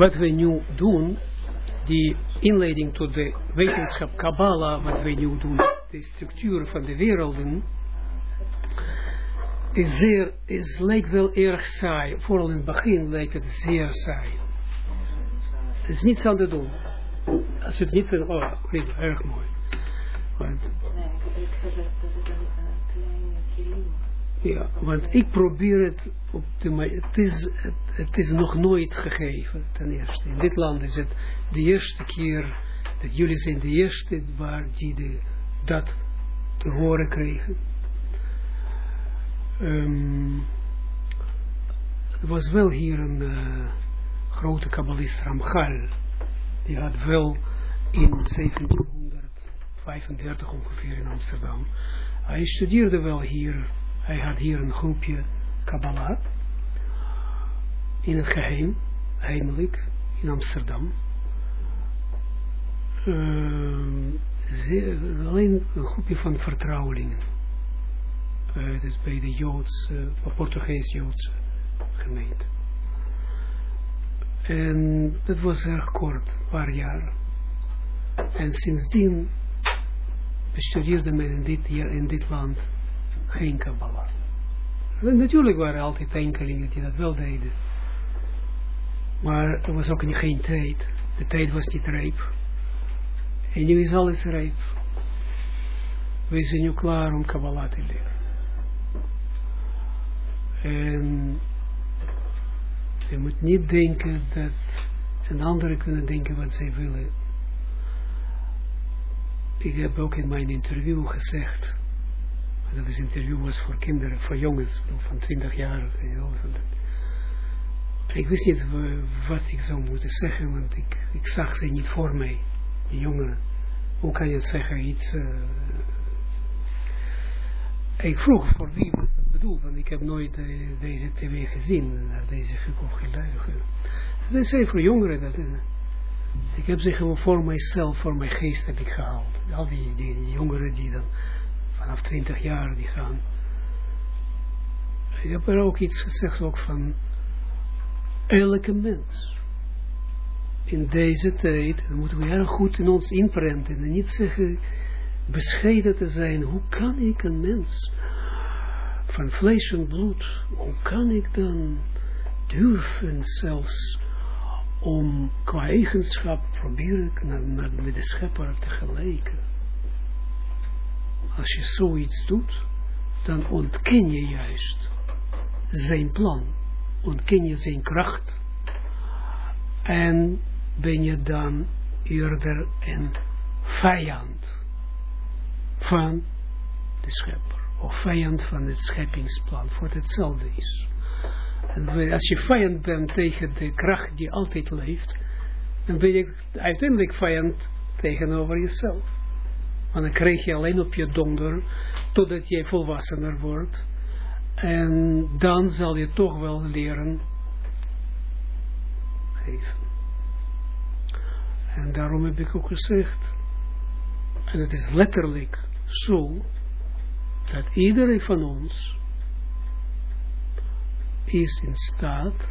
wat we nu doen, die inleiding tot de wetenschap Kabbalah, wat we nu doen, de structuur van de werelden, is zeer, is, lijkt wel erg saai. Vooral in het begin lijkt het zeer saai. Het is niets aan te doen. Als het niet oh, vind erg mooi. Nee, ik heb gezegd dat het een, een kleine. Ja, want ik probeer het op de ma- het is, het, is nog nooit gegeven, ten eerste. In dit land is het de eerste keer, dat jullie zijn de eerste waar die de, dat te horen kregen. Ehm, er was wel hier een eh, grote kabbalist Ramchal. Die had wel in 1735 ongeveer in Amsterdam. Hij studeerde wel hier. Hij had hier een groepje Kabbalah. In het geheim, heimelijk, in Amsterdam. Zeer- alleen een groepje van vertrouwelingen. Eh, het is bij de Joods, uh, Portugees-Joodse gemeente. En dat was erg kort, een paar jaar. En sindsdien bestudeerde men dit, in dit land geen Kabbalah. En Natuurlijk waren er altijd enkelingen die dat wel deden. Maar er was ook geen tijd. De tijd was niet rijp. En nu is alles rijp. We zijn nu klaar om Kabbalah te leren. En je moet niet denken dat en anderen kunnen denken wat zij willen. Ik heb ook in mijn interview gezegd, dat is interview was voor kinderen, voor jongens van 20 jaar. Ik wist niet wa- wat ik zou moeten zeggen, want ik, ik zag ze niet voor mij, die jongeren. Hoe kan je zeggen iets... eh, ik vroeg voor wie was dat bedoeld, want ik heb nooit eh, deze tv gezien, naar deze of geluiden. Dat is voor jongeren. Dat, eh, ik heb ze gewoon voor mijzelf, voor mijn geest heb ik gehaald. Al die, die jongeren die dan vanaf 20 jaar die gaan. Ik heb er ook iets gezegd ook van elke mens. In deze tijd moeten we heel goed in ons inprenten en niet zeggen bescheiden te zijn. Hoe kan ik een mens van vlees en bloed, hoe kan ik dan durven zelfs om qua eigenschap proberen naar, naar, met de schepper te gelijken. Als je zoiets doet, dan ontken je juist zijn plan, ontken je zijn kracht en ben je dan eerder een vijand van de schepper of vijand van het scheppingsplan, voor hetzelfde is. En als je vijand bent tegen de kracht die altijd leeft, dan ben je uiteindelijk vijand tegenover jezelf. Want dan krijg je alleen op je donder, totdat je volwassener wordt. En dan zal je toch wel leren geven. En daarom heb ik ook gezegd, en het is letterlijk zo, dat iedereen van ons is in staat,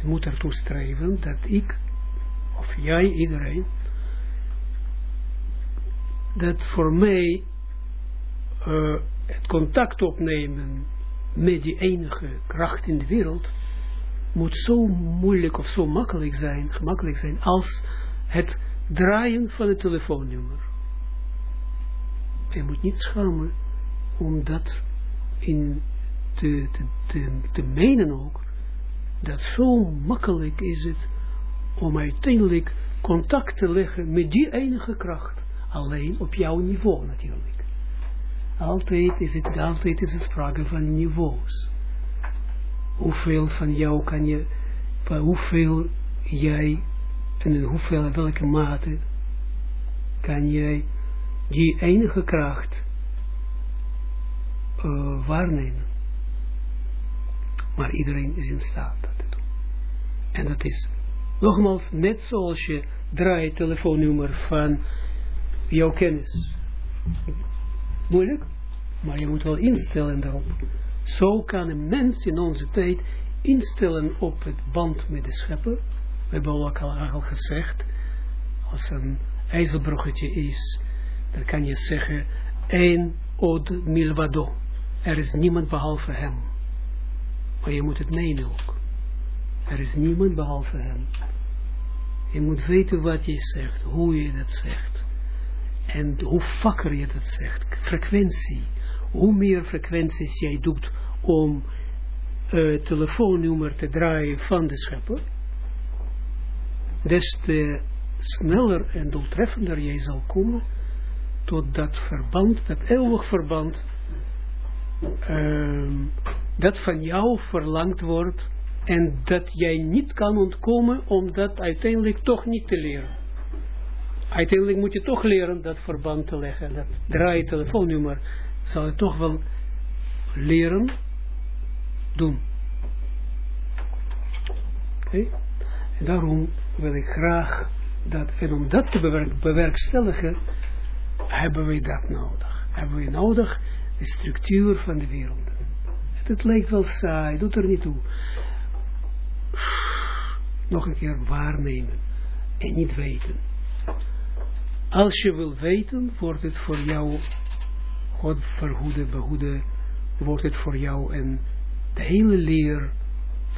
en moet ertoe streven, dat ik, of jij, iedereen, dat voor mij uh, het contact opnemen met die enige kracht in de wereld, moet zo moeilijk of zo makkelijk zijn, gemakkelijk zijn, als het draaien van het telefoonnummer. Je moet niet schamen om dat in te, te, te, te menen ook, dat zo makkelijk is het om uiteindelijk contact te leggen met die enige kracht, alleen op jouw niveau natuurlijk. Altijd is het, altijd is het sprake van niveaus. Hoeveel van jou kan je, hoeveel jij, en in hoeveel, welke mate kan jij die enige kracht uh, waarnemen. Maar iedereen is in staat dat te doen. En dat is nogmaals net zoals je draait telefoonnummer van jouw kennis. Moeilijk, maar je moet wel instellen daarop. Zo kan een mens in onze tijd instellen op het band met de schepper We hebben al, al gezegd, als een ijzerbroggetje is, dan kan je zeggen, één od milvado. Er is niemand behalve hem. Maar je moet het menen ook. Er is niemand behalve hem. Je moet weten wat je zegt, hoe je dat zegt. En hoe vaker je dat zegt. Frequentie. Hoe meer frequenties jij doet om het telefoonnummer te draaien van de schepper. Des te sneller en doeltreffender jij zal komen tot dat verband, dat eeuwig verband, um, dat van jou verlangd wordt en dat jij niet kan ontkomen om dat uiteindelijk toch niet te leren. Uiteindelijk moet je toch leren dat verband te leggen, dat draai telefoonnummer, zal je toch wel leren doen. Oké? En daarom wil ik graag dat, en om dat te bewerk, bewerkstelligen, hebben we dat nodig. Hebben we nodig de structuur van de wereld. Het lijkt wel saai, doet er niet toe. Nog een keer waarnemen en niet weten. Als je wil weten, wordt het voor jou, God verhoede, behoede, wordt het voor jou en de hele leer,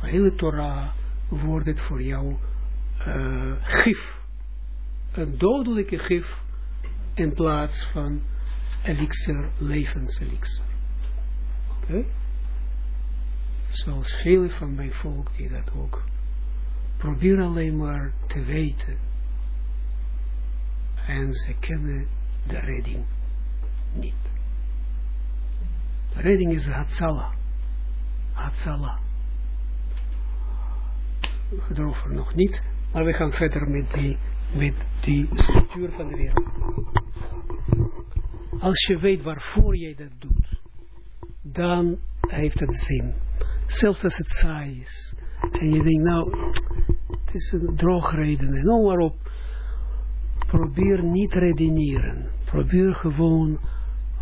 de hele Torah, wordt het voor jou uh, gif. Een dodelijke gif in plaats van elixir, levenselixir. Oké? Zoals vele van mijn volk die dat ook. Probeer alleen maar te weten. En ze kennen de redding niet. De redding is Hatzala. Hatzala. Daarover nog niet, maar we gaan verder met die, met die structuur van de wereld. Als je weet waarvoor jij dat doet, dan heeft het zin. Zelfs als het saai is. En je denkt, nou, het is een droogreden. En nou waarop, probeer niet redeneren. Probeer gewoon,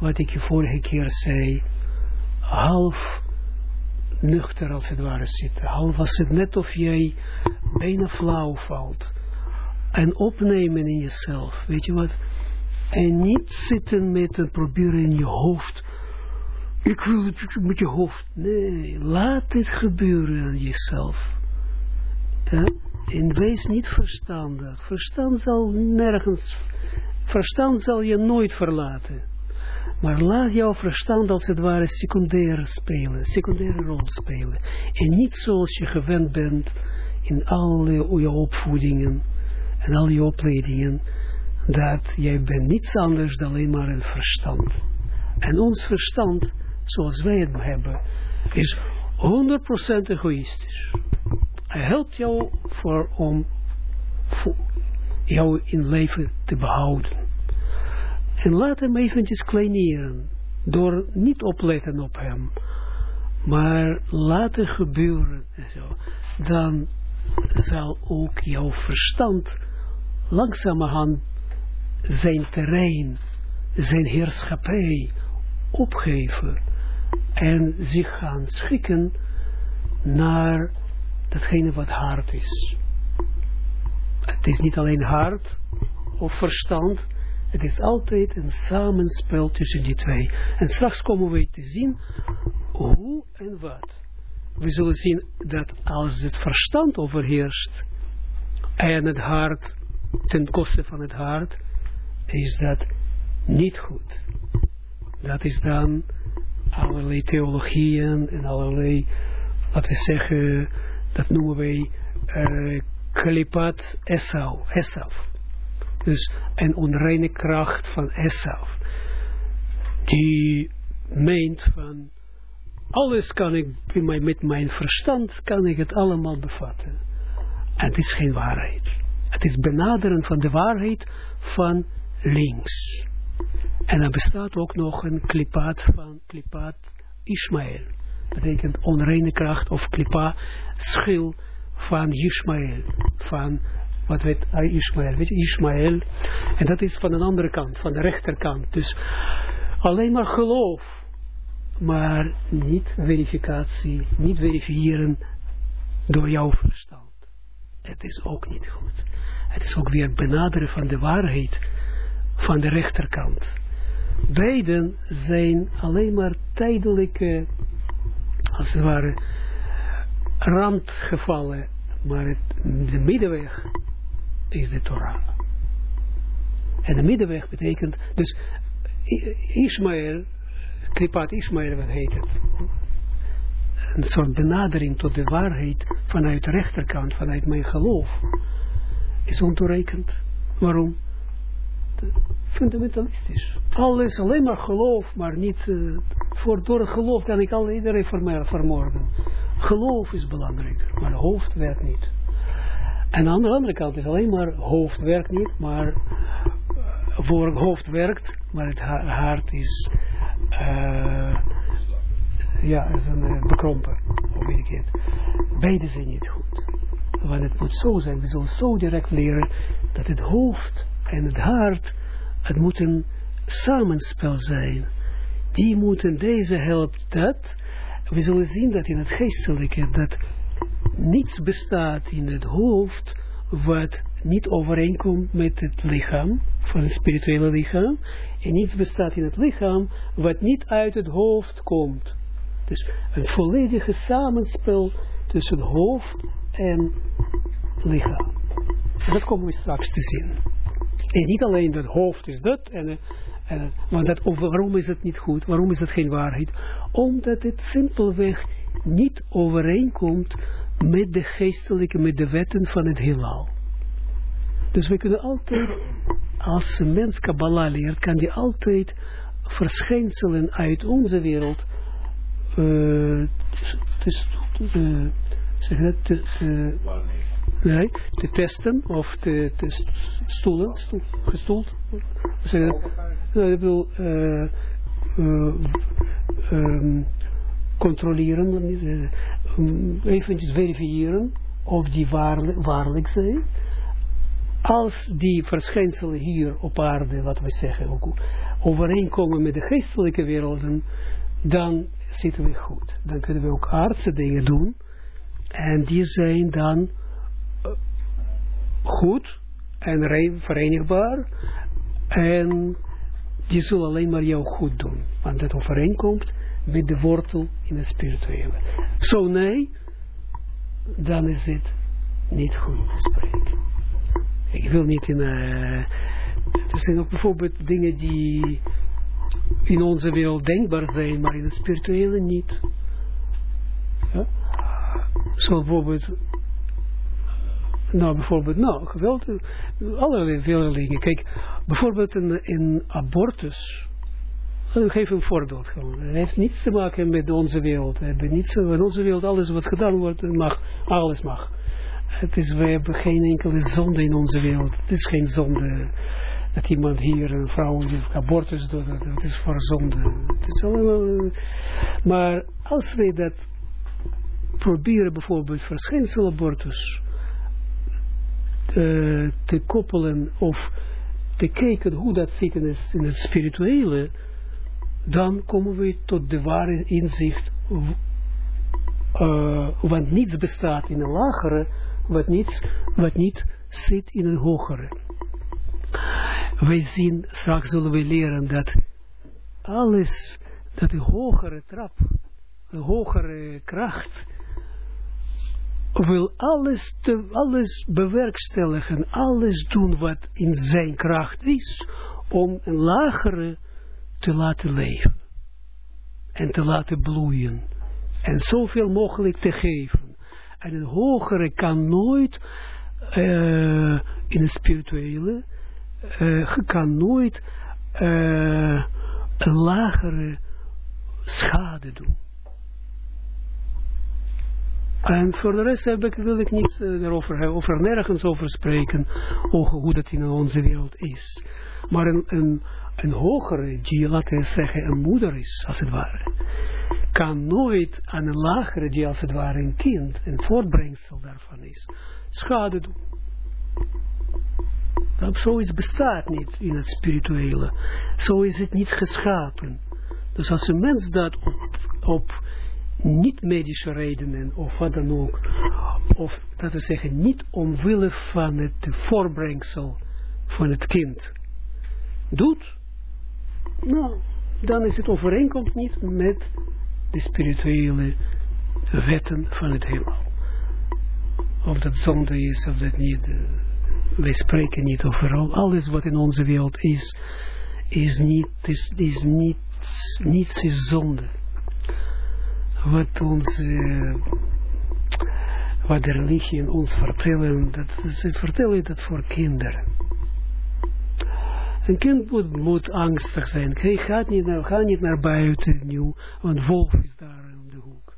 wat ik je vorige keer zei, half nuchter als het ware zitten. Half was het net of jij bijna flauw valt. En opnemen in jezelf, weet je wat? En niet zitten met het proberen in je hoofd. Ik wil het met je hoofd. Nee, laat het gebeuren aan jezelf. Ja? En wees niet verstandig. Verstand zal nergens, verstand zal je nooit verlaten. Maar laat jouw verstand als het ware secundair spelen, secundaire rol spelen. En niet zoals je gewend bent in alle je opvoedingen en al je opleidingen, dat jij bent niets anders dan alleen maar een verstand. En ons verstand, zoals wij het hebben, is 100% egoïstisch. Hij helpt jou voor om jou in leven te behouden. En laat hem eventjes kleineren. Door niet opletten op hem. Maar laten gebeuren. En zo. Dan zal ook jouw verstand langzamerhand zijn terrein, zijn heerschappij opgeven. En zich gaan schikken naar datgene wat hard is. Het is niet alleen hart of verstand, het is altijd een samenspel tussen die twee. En straks komen we te zien hoe en wat. We zullen zien dat als het verstand overheerst en het hart ten koste van het hart, is dat niet goed. Dat is dan allerlei theologieën en allerlei, laten we zeggen, dat noemen wij uh, Kalipat Esau. Dus een onreine kracht van Esaf. Die meent van, alles kan ik met mijn verstand, kan ik het allemaal bevatten. En het is geen waarheid. Het is benaderen van de waarheid van links. En er bestaat ook nog een klipaat van klipaat Ismaël. Betekent onreine kracht of klipa schil van Ismaël. Van wat weet Ismaël, weet je, Ismaël, en dat is van een andere kant, van de rechterkant. Dus alleen maar geloof, maar niet verificatie, niet verifiëren door jouw verstand. het is ook niet goed. Het is ook weer benaderen van de waarheid van de rechterkant. Beiden zijn alleen maar tijdelijke, als het ware, randgevallen, maar het, de middenweg is de Torah. En de middenweg betekent, dus Ismaël, Klipat Ismaël, wat heet het? Een soort benadering tot de waarheid vanuit de rechterkant, vanuit mijn geloof, is ontoereikend. Waarom? Fundamentalistisch. Alles alleen maar geloof, maar niet, uh, voor, door geloof kan ik al iedereen vermoorden. Geloof is belangrijker, maar hoofd werkt niet. En aan de andere kant is alleen maar hoofd werkt niet, maar voor het hoofd werkt, maar het hart is, uh, ja, is een bekrompen, hoe weet ik het. Beide zijn niet goed. Want het moet zo zijn, we zullen zo direct leren, dat het hoofd en het hart, het moet een samenspel zijn. Die moeten, deze helpt dat. We zullen zien dat in het geestelijke, dat niets bestaat in het hoofd, wat niet overeenkomt met het lichaam, van het spirituele lichaam, en niets bestaat in het lichaam, wat niet uit het hoofd komt. Dus een volledige samenspel tussen hoofd en lichaam. dat komen we straks te zien. En niet alleen dat hoofd is dat, en, en, want dat, waarom is het niet goed, waarom is het geen waarheid? Omdat het simpelweg niet overeenkomt met de geestelijke, met de wetten van het heelal. Dus we kunnen altijd, als een mens Kabbalah leert, kan die altijd verschijnselen uit onze wereld uh, zeg dat, te, nee, te testen of te, te stoelen, stoel, gestoeld. Zeg dat, nou, ik bedoel, uh, uh, um, controleren, um, eventjes verifiëren of die waarlijk, waarlijk zijn als die verschijnselen hier op aarde, wat we zeggen, ook overeenkomen met de geestelijke werelden, dan zitten we goed. Dan kunnen we ook aardse dingen doen. En die zijn dan eh, goed en verenigbaar. En die zullen alleen maar jou goed doen. Want dat overeenkomt met de wortel in het spirituele. Zo nee, dan is het niet goed. Ik wil niet in... Uh, er zijn ook bijvoorbeeld dingen die in onze wereld denkbaar zijn, maar in het spirituele niet. Ja? Zo bijvoorbeeld... Nou, bijvoorbeeld, nou, geweld, allerlei vele dingen. Kijk, bijvoorbeeld in, abortus, ik geef een voorbeeld gewoon. Het heeft niets te maken met onze wereld. We hebben niets, in onze wereld, alles wat gedaan wordt, mag, alles mag. Het is, we hebben geen enkele zonde in onze wereld. Het is geen zonde dat iemand hier een vrouw die abortus doet. Het is voor zonde. Het is allemaal, maar als wij dat proberen bijvoorbeeld verschijnselabortus uh, te koppelen of te kijken hoe dat zit in het, spirituele, dan komen we tot de ware inzicht, uh, want niets bestaat in een lagere, wat niet, wat niet zit in een hogere. Wij zien, straks zullen we leren dat alles, dat de hogere trap, de hogere kracht, wil alles, te, alles bewerkstelligen, alles doen wat in zijn kracht is, om een lagere te laten leven. En te laten bloeien. En zoveel mogelijk te geven. En een hogere kan nooit uh, in het spirituele, uh, kan nooit uh, een lagere schade doen. En voor de rest wil ik niets erover hebben, over nergens over spreken, over hoe dat in onze wereld is. Maar een, een, een hogere, die laten we zeggen een moeder is, als het ware kan nooit aan een lagere, die als het ware een kind, een voortbrengsel daarvan is, schade doen. Dat zoiets bestaat niet in het spirituele. Zo is het niet geschapen. Dus als een mens dat op, op niet-medische redenen, of wat dan ook, of dat we zeggen, niet omwille van het voorbrengsel van het kind doet, nou, dan is het overeenkomt niet met de spirituele wetten van het heelal. Of dat zonde is, of dat niet. Uh, wij spreken niet over al, alles wat in onze wereld is, is niet, is, is niet, niets is zonde. Wat ons, uh, wat de religie ons vertellen, dat, ze vertellen dat voor kinderen. Een kind moet, angstig zijn. Hij gaat niet naar, niet naar buiten nu, want wolf is daar om de hoek.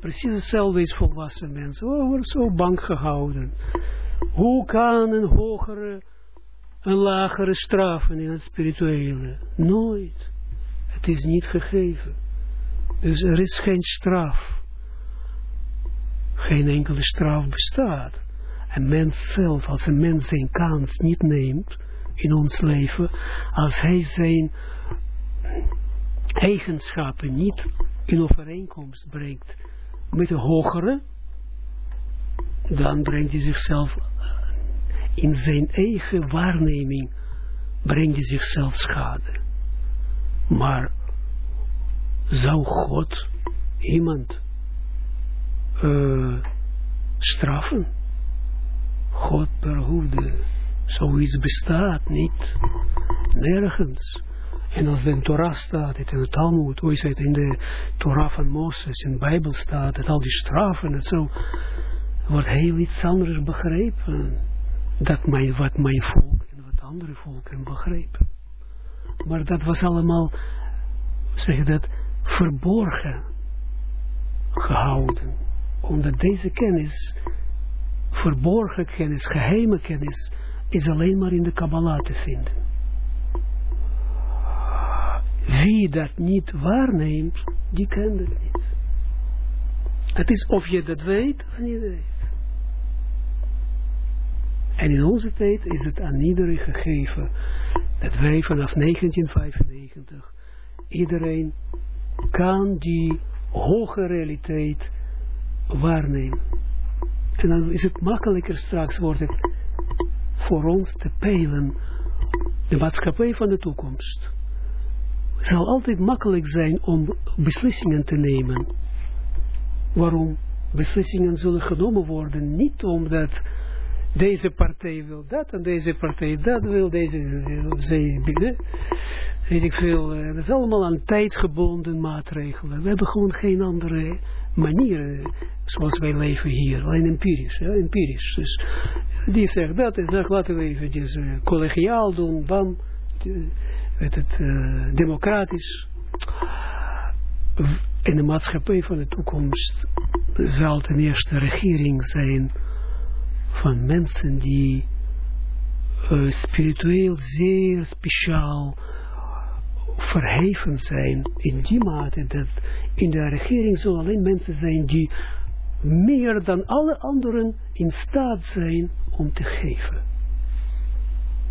Precies hetzelfde is volwassen mensen. Oh, worden zo bang gehouden. Hoe kan een hogere, een lagere straffen in het spirituele? Nooit. Het is niet gegeven. Dus er is geen straf. Geen enkele straf bestaat. Een mens zelf, als een mens zijn kans niet neemt, in ons leven, als hij zijn eigenschappen niet in overeenkomst brengt met de hogere, dan brengt hij zichzelf in zijn eigen waarneming, brengt hij zichzelf schade. Maar zou God iemand uh, straffen? God behoefde Zoiets bestaat niet. Nergens. En als in de Torah staat, het in de Talmud, hoe is het in de Torah van Mozes, in de Bijbel staat, dat al die straffen en zo, wordt heel iets anders begrepen. Dat wat mijn volk en wat andere volken begrepen. Maar dat was allemaal, zeg dat, verborgen gehouden. Omdat deze kennis, verborgen kennis, geheime kennis, is alleen maar in de Kabbalah te vinden. Wie dat niet waarneemt, die kent het niet. Het is of je dat weet of niet weet. En in onze tijd is het aan iedereen gegeven dat wij vanaf 1995 iedereen kan die hoge realiteit waarnemen. En dan is het makkelijker straks, wordt het voor ons te peilen de maatschappij van de toekomst. Het zal altijd makkelijk zijn om beslissingen te nemen. Waarom? Beslissingen zullen genomen worden niet omdat deze partij wil dat en deze partij dat wil, deze zij weet ik veel. Eh, dat is allemaal aan tijdgebonden maatregelen. We hebben gewoon geen andere manieren zoals wij leven hier, alleen empirisch, ja, empirisch. Dus die zegt dat en zegt laten we eventjes uh, collegiaal doen, bam, met het uh, democratisch. In de maatschappij van de toekomst zal ten eerste regering zijn van mensen die spiritueel zeer speciaal verheven zijn in die mate dat in de regering zullen alleen mensen zijn die meer dan alle anderen in staat zijn om te geven.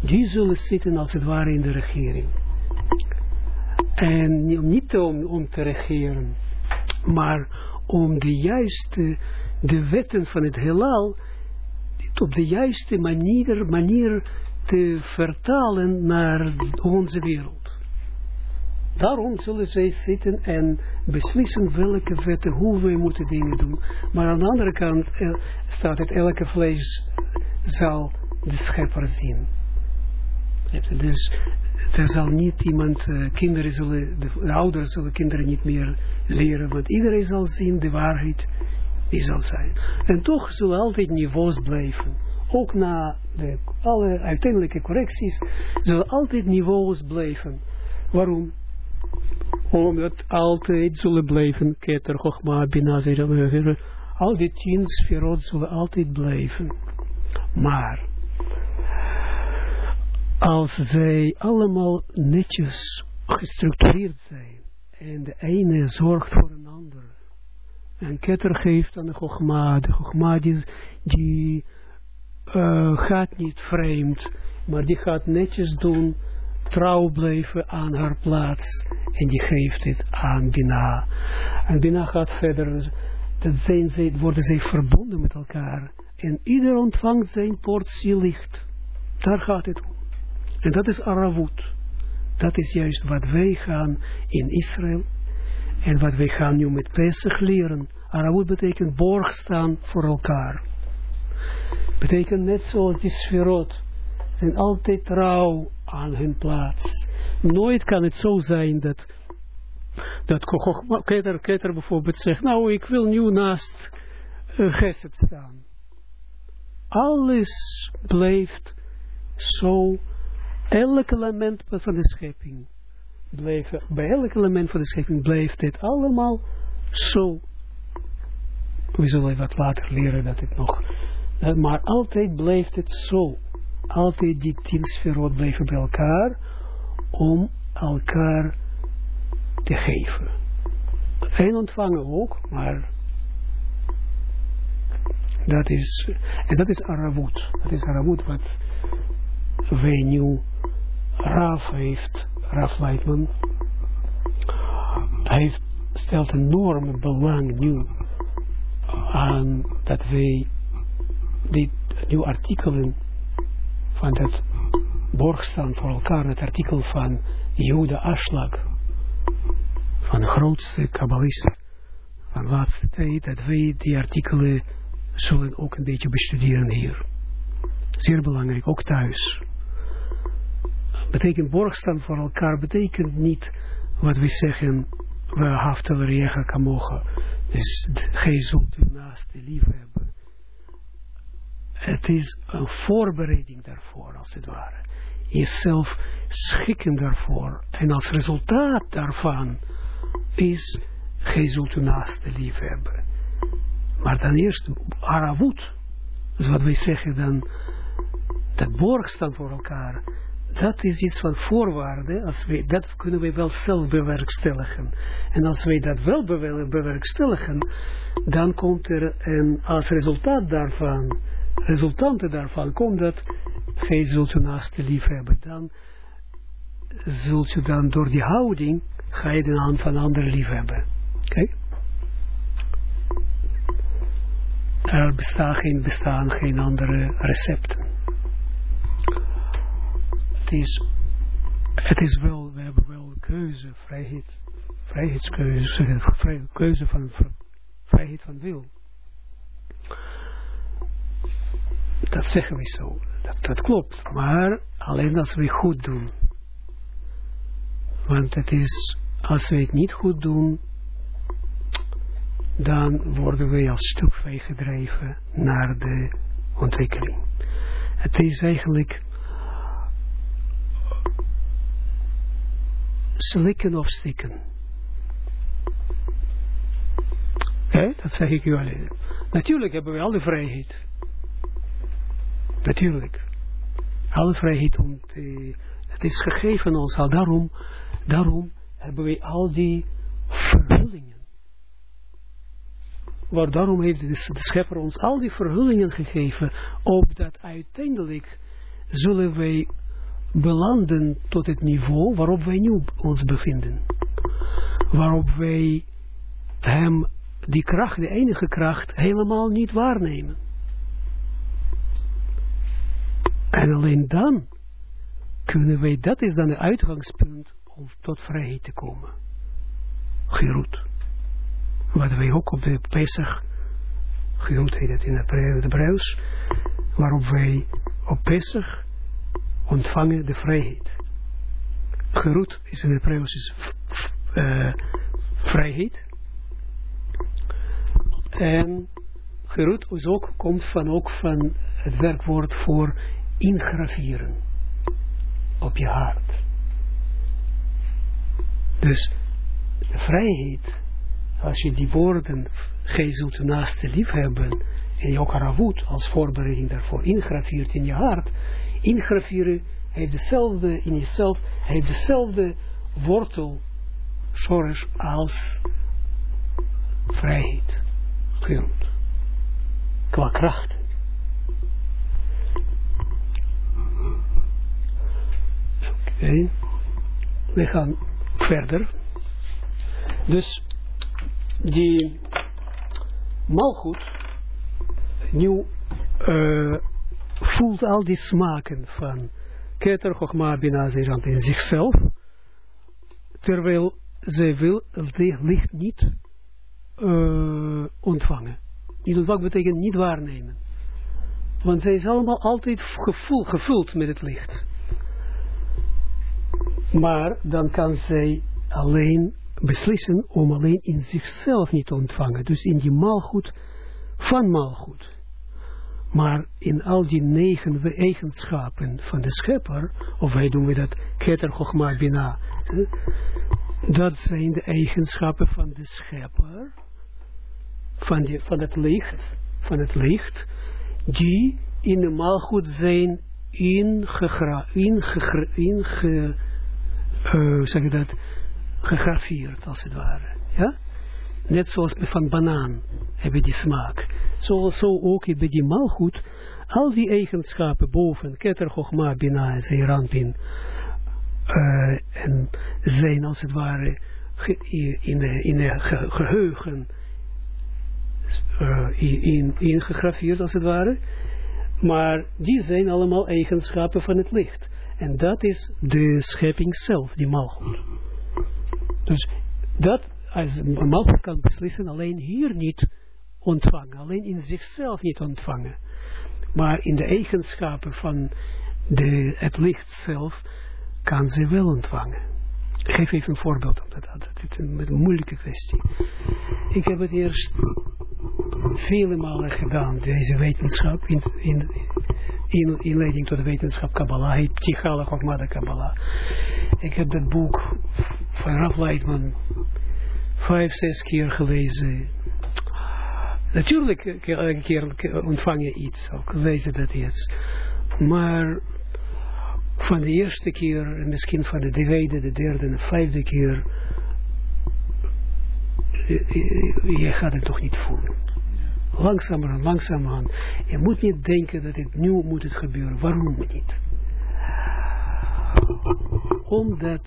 Die zullen zitten als het ware in de regering. En niet om, om te regeren, maar om de juiste, de wetten van het heelal, op de juiste manier, manier te vertalen naar onze wereld. Daarom zullen zij zitten en beslissen welke wetten, hoe wij moeten dingen doen. Maar aan de andere kant eh, staat het, elke vlees zal de schepper zien. Dus er zal niet iemand, uh, kinderen zullen, de, ouders zullen kinderen niet meer leren, want iedereen zal zien de waarheid die zal zijn. En toch zullen altijd niveaus blijven. Ook na de, alle uiteindelijke correcties zullen altijd niveaus blijven. Waarom? Omdat altijd zullen blijven, Keter, Chochma, Binazir, al die tien sferot zullen altijd blijven. Maar, als zij allemaal netjes gestructureerd zijn, en de ene zorgt voor een ander, en Keter geeft aan de Chochma, de Chochma die, uh, gaat niet vreemd, maar die gaat netjes doen trouw blijven aan haar plaats. En die geeft het aan Bina. En Bina gaat verder. Dat zijn zij, worden zij verbonden met elkaar. En ieder ontvangt zijn portie licht. Daar gaat het om. En dat is Aravut. Dat is juist wat wij gaan in Israël. En wat wij gaan nu met Pesach leren. Aravut betekent borg staan voor elkaar. Betekent net zoals die sferot. Zijn altijd trouw aan hun plaats. Nooit kan het zo zijn dat dat Keter, Keter bijvoorbeeld zegt, nou ik wil nu naast uh, staan. Alles blijft zo, elk element van de schepping, blijft, bij elk element van de schepping blijft dit allemaal zo. We zullen wat later leren dat het nog, maar altijd blijft het zo. Altijd die tien sferot blijven bij elkaar, om elkaar te geven. En ontvangen ook, maar dat is, en dat is Aravut. Dat is Aravut wat wij nu, Raf heeft, Raf Leitman, heeft, stelt enorme belang nu aan dat wij dit nieuwe artikelen van dat borgstand voor elkaar, het artikel van Jude Aslag, van de grootste kabbalist van de laatste tijd, dat wij die artikelen zullen ook een beetje bestuderen hier. Zeer belangrijk, ook thuis. Betekent borgstand voor elkaar, betekent niet wat we zeggen, we haftel rega kamocha. Dus gij zult uw naaste lief hebben. Het is een voorbereiding daarvoor, als het ware. Jezelf schikken daarvoor. En als resultaat daarvan is, gij zult uw naaste. Maar dan eerst Aravut. Dus wat wij zeggen dan, dat borgstand voor elkaar, dat is iets van voorwaarde, als wij, dat kunnen wij wel zelf bewerkstelligen. En als wij dat wel bewerkstelligen, dan komt er een, als resultaat daarvan, resultanten daarvan, komt dat, gij zult uw naaste lief hebben. Dan zult je dan door die houding, ga je de hand van anderen lief hebben. Kijk. Er bestaan geen, bestaan geen andere recepten. Het is, het is wel, we hebben wel keuze, vrijheid, vrijheidskeuze, vrij, keuze van vrijheid van wil. Dat zeggen we zo, dat, klopt, maar alleen als we goed doen. Want het is, als we het niet goed doen, dan worden we als stuk gedreven naar de ontwikkeling. Het is eigenlijk slikken of stikken. Dat zeg ik u alleen. Natuurlijk hebben we alle vrijheid. Natuurlijk. Alle vrijheid om te, het is gegeven ons al daarom, daarom hebben we al die verhullingen waar daarom heeft de, schepper ons al die verhullingen gegeven, opdat uiteindelijk zullen wij belanden tot het niveau waarop wij nu ons bevinden. Waarop wij hem, die kracht, de enige kracht, helemaal niet waarnemen. En alleen dan kunnen wij, dat is dan het uitgangspunt om tot vrijheid te komen. Gerut wat wij ook op de Pesach, genoemd heet het in de Hebreeuws, waarop wij op Pesach ontvangen de vrijheid. Gerut is in de is uh, vrijheid. En gerut is ook, komt van, ook van het werkwoord voor ingraveren op je hart. Dus vrijheid als je die woorden, gij zult de naaste lief hebben, en je ook als voorbereiding daarvoor ingraveert in je hart, ingraveren heeft dezelfde in jezelf, heeft dezelfde wortel, shorish, als vrijheid. Genoemd. Qua kracht. Okay. we gaan verder. Dus die malgoed nu uh, voelt al die smaken van Keter, Chochma, Bina, Zerant in zichzelf, terwijl zij wil het licht niet uh, ontvangen. Niet ontvangen betekent niet waarnemen. Want zij is allemaal altijd gevoel, gevuld met het licht. Maar dan kan zij alleen beslissen om alleen in zichzelf niet te ontvangen. Dus in die maalgoed van maalgoed. Maar in al die negen eigenschappen van de schepper, of wij doen we dat, Keter Chochma Bina, dat zijn de eigenschappen van de schepper, van, die, van het licht, van het licht, die in de maalgoed zijn ingegra, ingegra, inge, uh, zeg dat, gegraveerd als het ware. Ja? Net zoals van banaan hebben die smaak. Zo, zo ook bij die maalgoed, al die eigenschappen boven, keter, chogma, bina en zeeranpin, uh, en zijn als het ware in, in een geheugen in, ingegraveerd als het ware. Maar die zijn allemaal eigenschappen van het licht. En dat is de schepping zelf, die malgoed. Dus dat, als malgoed kan beslissen, alleen hier niet ontvangen. Alleen in zichzelf niet ontvangen. Maar in de eigenschappen van de, het licht zelf kan ze wel ontvangen. Ik geef even een voorbeeld, omdat dat, dat is een, een moeilijke kwestie. Ik heb het eerst vele malen gedaan, deze wetenschap, in, in, in inleiding tot de wetenschap Kabbalah, heet Tichale Chokmada Kabbalah. Ik heb dat boek van Raf Leitman vijf, zes keer gelezen. Natuurlijk, elke keer ontvang je iets, ook lezen dat iets. Maar van de eerste keer, en misschien van de tweede, de derde en de vijfde keer, je gaat het toch niet voelen. Langzamer en langzamer aan. Je moet niet denken dat het nu moet het gebeuren. Waarom niet? Omdat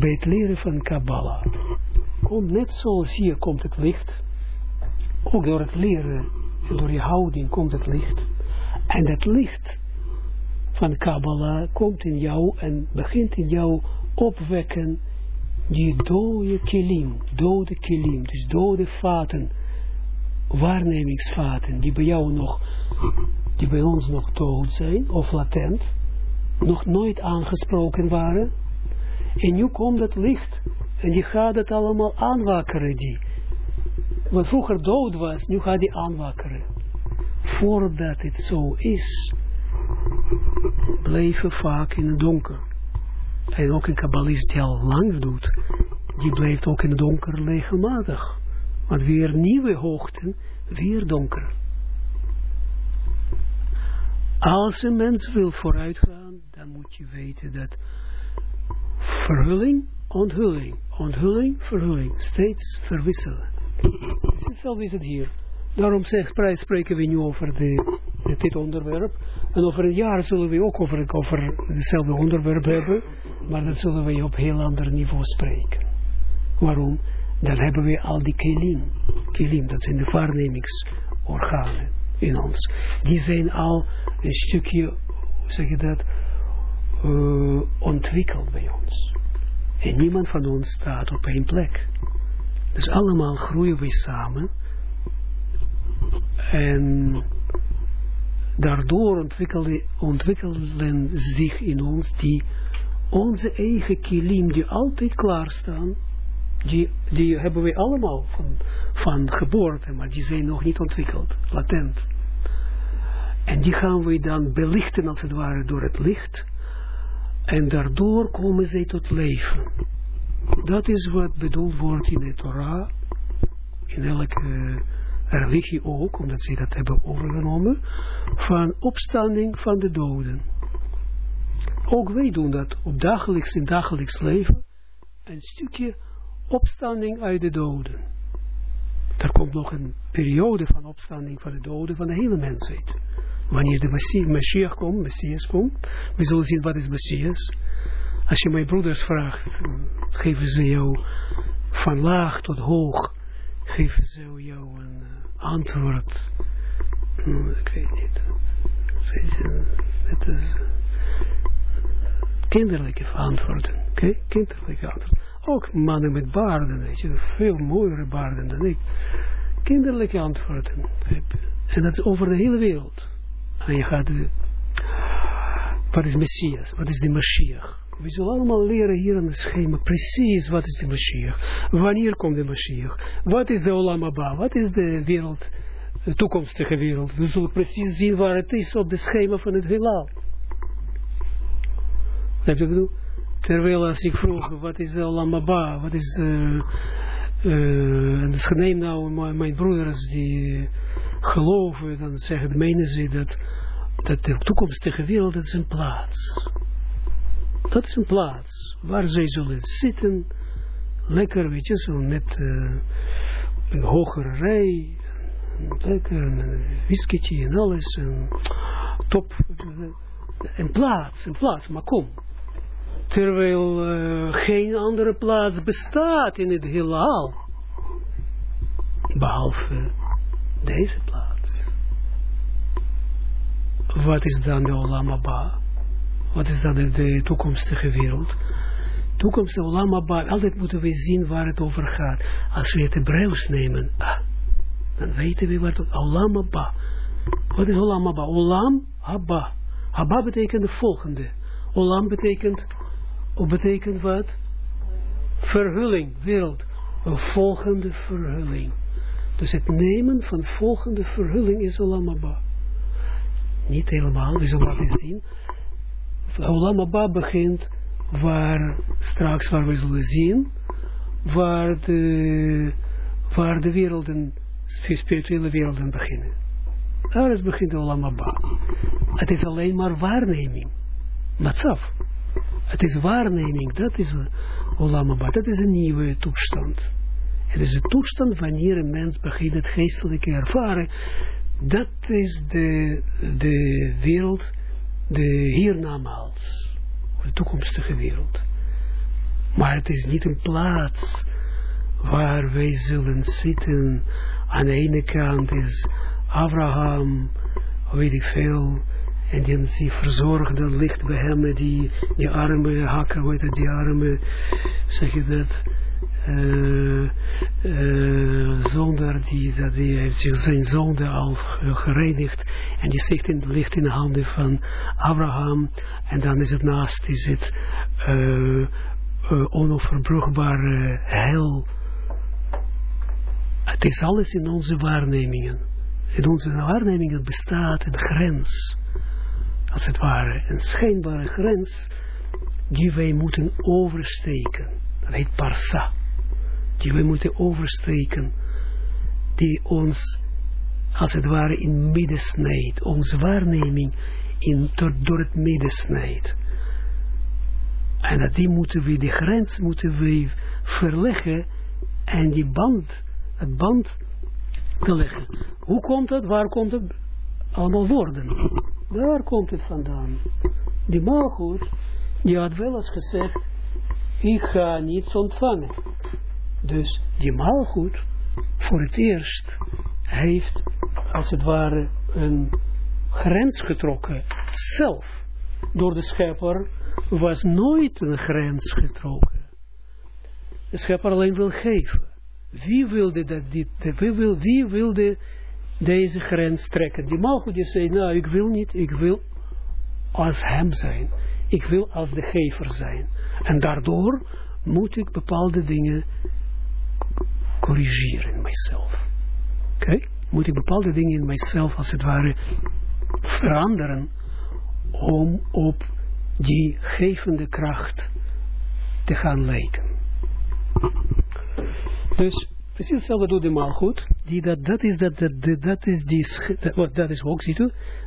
bij het leren van Kabbalah komt net zoals hier komt het licht. Ook door het leren, door je houding komt het licht. En dat licht van Kabbalah komt in jou en begint in jou opwekken die dode kilim, dode kilim, dus dode vaten, waarnemingsvaten, die bij jou nog, die bij ons nog dood zijn, of latent, nog nooit aangesproken waren. En nu komt het licht, en die gaat het allemaal aanwakkeren, die. Wat vroeger dood was, nu gaat die aanwakkeren. Voordat het zo is, bleven vaak in het donker. En ook een kabbalist die al lang doet, die blijft ook in het donker regelmatig. Want weer nieuwe hoogten, weer donker. Als een mens wil vooruitgaan, dan moet je weten dat verhulling, onthulling, onthulling, verhulling, steeds verwisselen. Zo is het hier. Daarom zeg, spreken we nu over dit onderwerp. En over een jaar zullen we ook over, over hetzelfde onderwerp hebben. Maar dan zullen we op heel ander niveau spreken. Waarom? Dan hebben we al die kelim. Kelim, dat zijn de waarnemingsorganen in ons. Die zijn al een stukje, hoe zeg je dat, uh, ontwikkeld bij ons. En niemand van ons staat op één plek. Dus allemaal groeien we samen en daardoor ontwikkelen, ontwikkelen zich in ons die onze eigen kilim die altijd klaarstaan, die, die hebben we allemaal van, van geboorte, maar die zijn nog niet ontwikkeld, latent. En die gaan we dan belichten als het ware door het licht. En daardoor komen zij tot leven. Dat is wat bedoeld wordt in de Torah, in elke religie ook, omdat zij dat hebben overgenomen, van opstanding van de doden. Ook wij doen dat op dagelijks in dagelijks leven, een stukje opstanding uit de doden. Er komt nog een periode van opstanding van de doden van de hele mensheid. Wanneer de Messias komt, Messias komt, we zullen zien wat is Messias. Als je mijn broeders vraagt, geven ze jou van laag tot hoog, geven ze jou een uh, antwoord. Uh, ik weet niet. Het is kinderlijke antwoorden. Oké, kinderlijke antwoorden. Ook mannen met baarden, weet je, veel mooiere baarden dan ik. Kinderlijke antwoorden. En dat is over de hele wereld. En je gaat, wat is Messias? Wat is de Mashiach? We zullen allemaal leren hier aan het schema precies wat is de Mashiach. Wanneer komt de Mashiach? Wat is de Olam Abba? Wat is de wereld, de toekomstige wereld? We zullen precies zien waar het is op de schema van het heelal. Heb je bedoel? Terwijl als ik vroeg, wat is Olam Abba? Wat is... Uh, uh, dus neem nou mijn, mijn broeders die geloven, dan zeggen, menen ze dat, dat de toekomstige wereld is een plaats. Dat is een plaats waar zij zullen zitten, lekker, weet je, zo net uh, een hogere rij, lekker een whiskytje en alles, een top, een plaats, een plaats, maar kom. Terwijl uh, geen andere plaats bestaat in het heelal, behalve deze plaats. Wat is dan de Olam Abba? Wat is dan de, toekomstige wereld? Toekomstige Olam Abba, altijd moeten we zien waar het over gaat. Als we het Hebreeuws nemen, ah, dan weten we wat het Olam Abba. Wat is Olam Abba? Olam Abba. Abba betekent de volgende. Olam betekent, betekent wat? Verhulling, wereld. Een volgende verhulling. Dus het nemen van volgende verhulling is Olam Abba. Niet helemaal, we zullen laten zien. Olam Abba begint waar, straks waar we zullen zien, waar de, waar de werelden, spirituele werelden beginnen. Daar is begint Olam Abba. Het is alleen maar waarneming. Matzaf. Het is waarneming, dat is Olam Abba. Dat is een nieuwe toestand. Het is de toestand wanneer een mens begint het geestelijke ervaren. Dat is de, de wereld, de hiernamaals. De toekomstige wereld. Maar het is niet een plaats waar wij zullen zitten. Aan de ene kant is Abraham, weet ik veel, en die, die verzorgde ligt bij hem, die, die arme hakker, het, die arme, zeg je dat, uh, uh, zonder die, dat die heeft zich zijn zonde al gereinigd en die zegt in, ligt in de handen van Abraham. En dan is het naast is het uh, onoverbrugbare heil. Het is alles in onze waarnemingen. In onze waarnemingen bestaat een grens als het ware een schijnbare grens die wij moeten oversteken dat heet parsa die we moeten oversteken, die ons, als het ware, in midden snijdt, onze waarneming in, door, het midden snijdt. En dat die moeten we, die grens moeten we verleggen en die band, het band te leggen. Hoe komt het? Waar komt het? Allemaal woorden. Daar komt het vandaan. Die maalgoed, die had wel eens gezegd, ik ga niets ontvangen. Dus die maalgoed voor het eerst heeft als het ware een grens getrokken. Zelf. Door de schepper was nooit een grens getrokken. De schepper alleen wil geven. Wie wilde, dat dit, wie, wie wilde deze grens trekken? Die maalgoed die zei, nou ik wil niet, ik wil als hem zijn. Ik wil als de gever zijn. En daardoor moet ik bepaalde dingen corrigeren in mijzelf. Oké? Moet ik bepaalde dingen in mijzelf als het ware veranderen om op die gevende kracht te gaan lijken. Dus precies hetzelfde doet de maalgoed. Die dat, dat is dat, dat, dat is die, dat, dat is ook,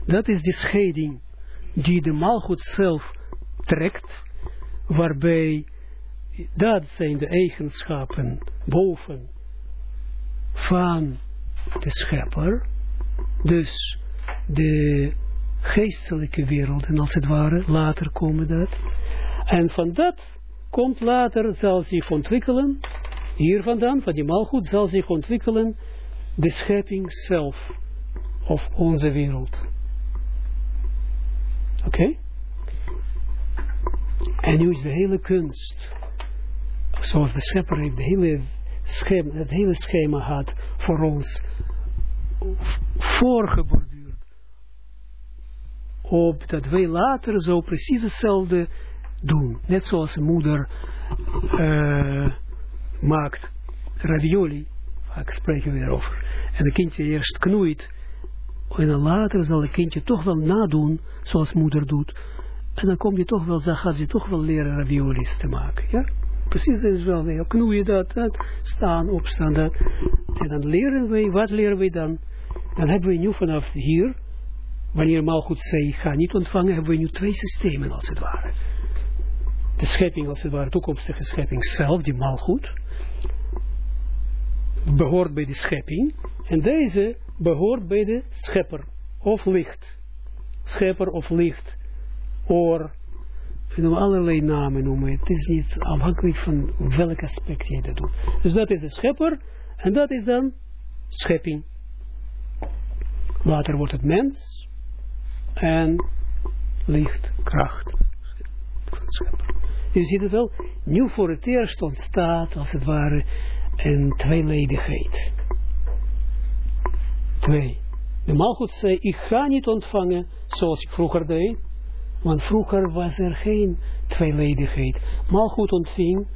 dat is die scheiding die de maalgoed zelf trekt, waarbij dat zijn de eigenschappen boven van de schepper, dus de geestelijke wereld, en als het ware, later komen dat, En van dat komt later, zal zich ontwikkelen, hier vandaan, van die malgoed, zal zich ontwikkelen de schepping zelf, of onze wereld. Oké? En nu is de hele kunst, zoals de schepper de hele schema, het hele schema had voor ons voorgeborduurd. Op dat wij later zo precies hetzelfde doen. Net zoals een moeder uh, maakt ravioli, vaak spreken we erover. En het kindje eerst knoeit. En dan later zal het kindje toch wel nadoen, zoals moeder doet. En dan kom je toch wel, dan gaat ze toch wel leren raviolis te maken. Ja? Precies dat is wel weer. Knoeien dat, dat, staan, opstaan, dat. En dan leren we, wat leren we dan? Dan hebben we nu vanaf hier, wanneer Malgoed zei, ga niet ontvangen, hebben we nu twee systemen als het ware. De schepping als het ware, toekomstige schepping zelf, die Malgoed, behoort bij de schepping. En deze behoort bij de schepper, of licht. Schepper of licht, oor, noemt allerlei namen noemen. Het is niet afhankelijk van welk aspect je dat doet. Dus dat is de schepper en dat is dan schepping. Later wordt het mens en licht, kracht van schepper. Je ziet het wel, nu voor het eerst ontstaat als het ware een tweeledigheid. Twee. De malgoed zei, ik ga niet ontvangen zoals ik vroeger deed, want vroeger was er geen tweeledigheid. Malgoed ontving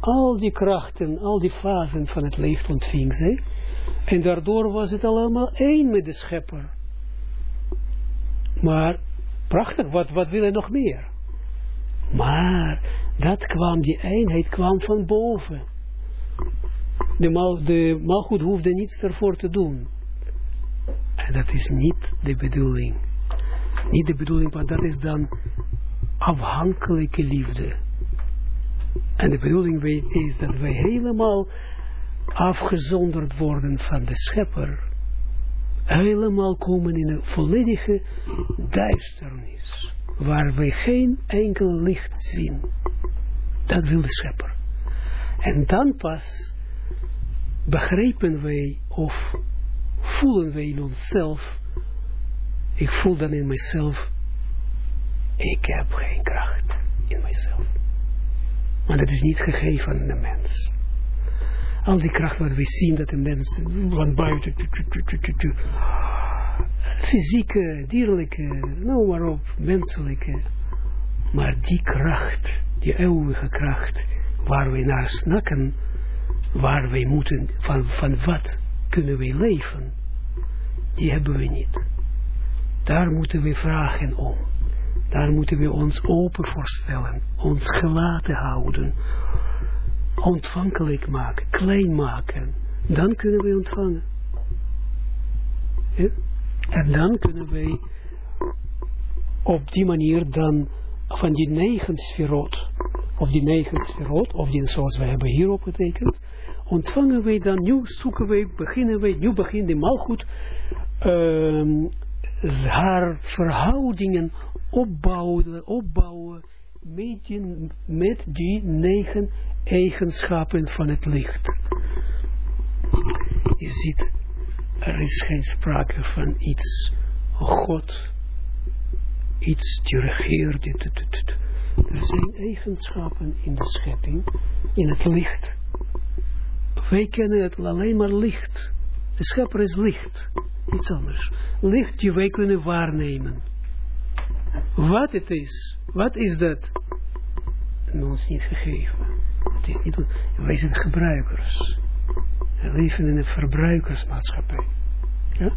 al die krachten, al die fasen van het leven ontving ze. En daardoor was het allemaal één met de schepper. Maar, prachtig, wat, wat wil hij nog meer? Maar, dat kwam, die eenheid kwam van boven. De, mal, de malgoed hoefde niets ervoor te doen. En dat is niet de bedoeling. Niet de bedoeling, maar dat is dan afhankelijke liefde. En de bedoeling is dat wij helemaal afgezonderd worden van de schepper. Helemaal komen in een volledige duisternis. Waar wij geen enkel licht zien. Dat wil de schepper. En dan pas begrijpen wij of voelen wij in onszelf ik voel dan in mezelf, ik heb geen kracht in mezelf. Maar dat is niet gegeven aan de mens. Al die kracht wat we zien dat de mens van buiten, fysieke, dierlijke, nou maar op, menselijke, maar die kracht, die eeuwige kracht, waar we naar snakken, waar wij moeten, van, van wat kunnen wij leven, die hebben we niet. Daar moeten we vragen om. Daar moeten we ons open voorstellen. Ons gelaten houden. Ontvankelijk maken. Klein maken. Dan kunnen we ontvangen. En dan kunnen we op die manier dan van die negen sferot, of die negen sferot, of die zoals we hebben hier opgetekend, ontvangen wij dan, nu zoeken wij, beginnen wij, nu begint de malgoed, um, haar verhoudingen opbouwen, opbouwen met die, met die negen eigenschappen van het licht. Je ziet, er is geen sprake van iets, God, iets die regeert. Er zijn eigenschappen in de schepping, in het licht. Wij kennen het alleen maar licht. De schepper is licht iets anders. Licht die wij kunnen waarnemen. Wat het is, wat is dat? En ons niet gegeven. Het is niet, wij zijn gebruikers. We leven in een verbruikersmaatschappij. Ja?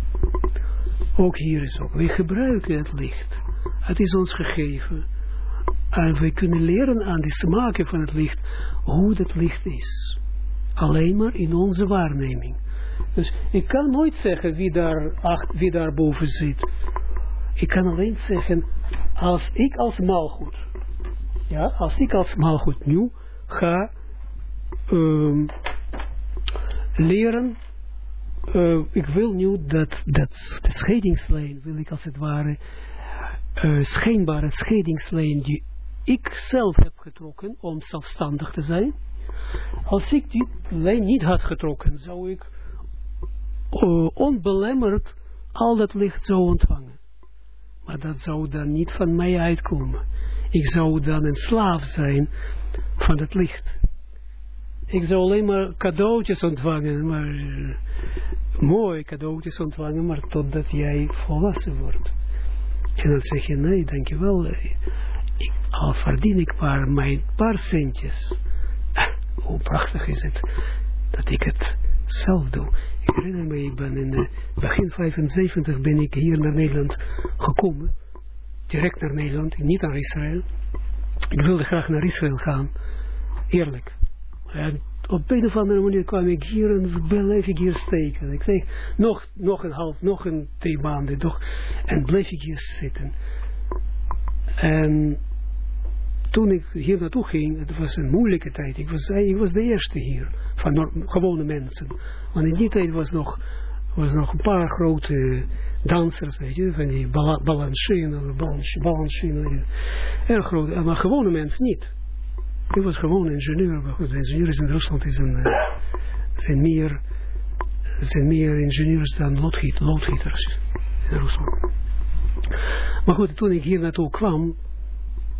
Ook hier is ook. We gebruiken het licht. Het is ons gegeven. En wij kunnen leren aan de smaken van het licht hoe dat licht is. Alleen maar in onze waarneming. Dus ik kan nooit zeggen wie daar, acht, wie daar boven zit. Ik kan alleen zeggen, als ik als maalgoed, ja, als ik als maalgoed nu ga um, leren, uh, ik wil nu dat, dat de scheidingslijn, wil ik als het ware, uh, schijnbare scheidingslijn die ik zelf heb getrokken om zelfstandig te zijn. Als ik die lijn niet had getrokken, zou ik uh, onbelemmerd al dat licht zo ontvangen. Maar dat zou dan niet van mij uitkomen. Ik zou dan een slaaf zijn van het licht. Ik zou alleen maar cadeautjes ontvangen, maar uh, mooie cadeautjes ontvangen, maar totdat jij volwassen wordt. En dan zeg je, nee, dankjewel, ik, al verdien ik maar mijn paar centjes. Hoe prachtig is het dat ik het zelf doe. Ik herinner me, ik ben in begin 75 ben ik hier naar Nederland gekomen. Direct naar Nederland, niet naar Israël. Ik wilde graag naar Israël gaan. Eerlijk. Op een of andere manier kwam ik hier en bleef ik hier steken. Ik zei, nog, nog een half, nog een twee maanden, toch. En bleef ik hier zitten. En toen ik hier naartoe ging, het was een moeilijke tijd. Ik was, was de eerste hier, van gewone mensen. Want in die tijd was nog, was nog een paar grote dansers, weet je, van die balansine, balansine, erg grote, maar gewone mensen niet. Ik was gewoon ingenieur, maar goed, ingenieurs in Rusland is een, uh, zijn, meer, zijn meer ingenieurs dan loodgiet, loodgieters in Rusland. Maar goed, toen ik hier naartoe kwam,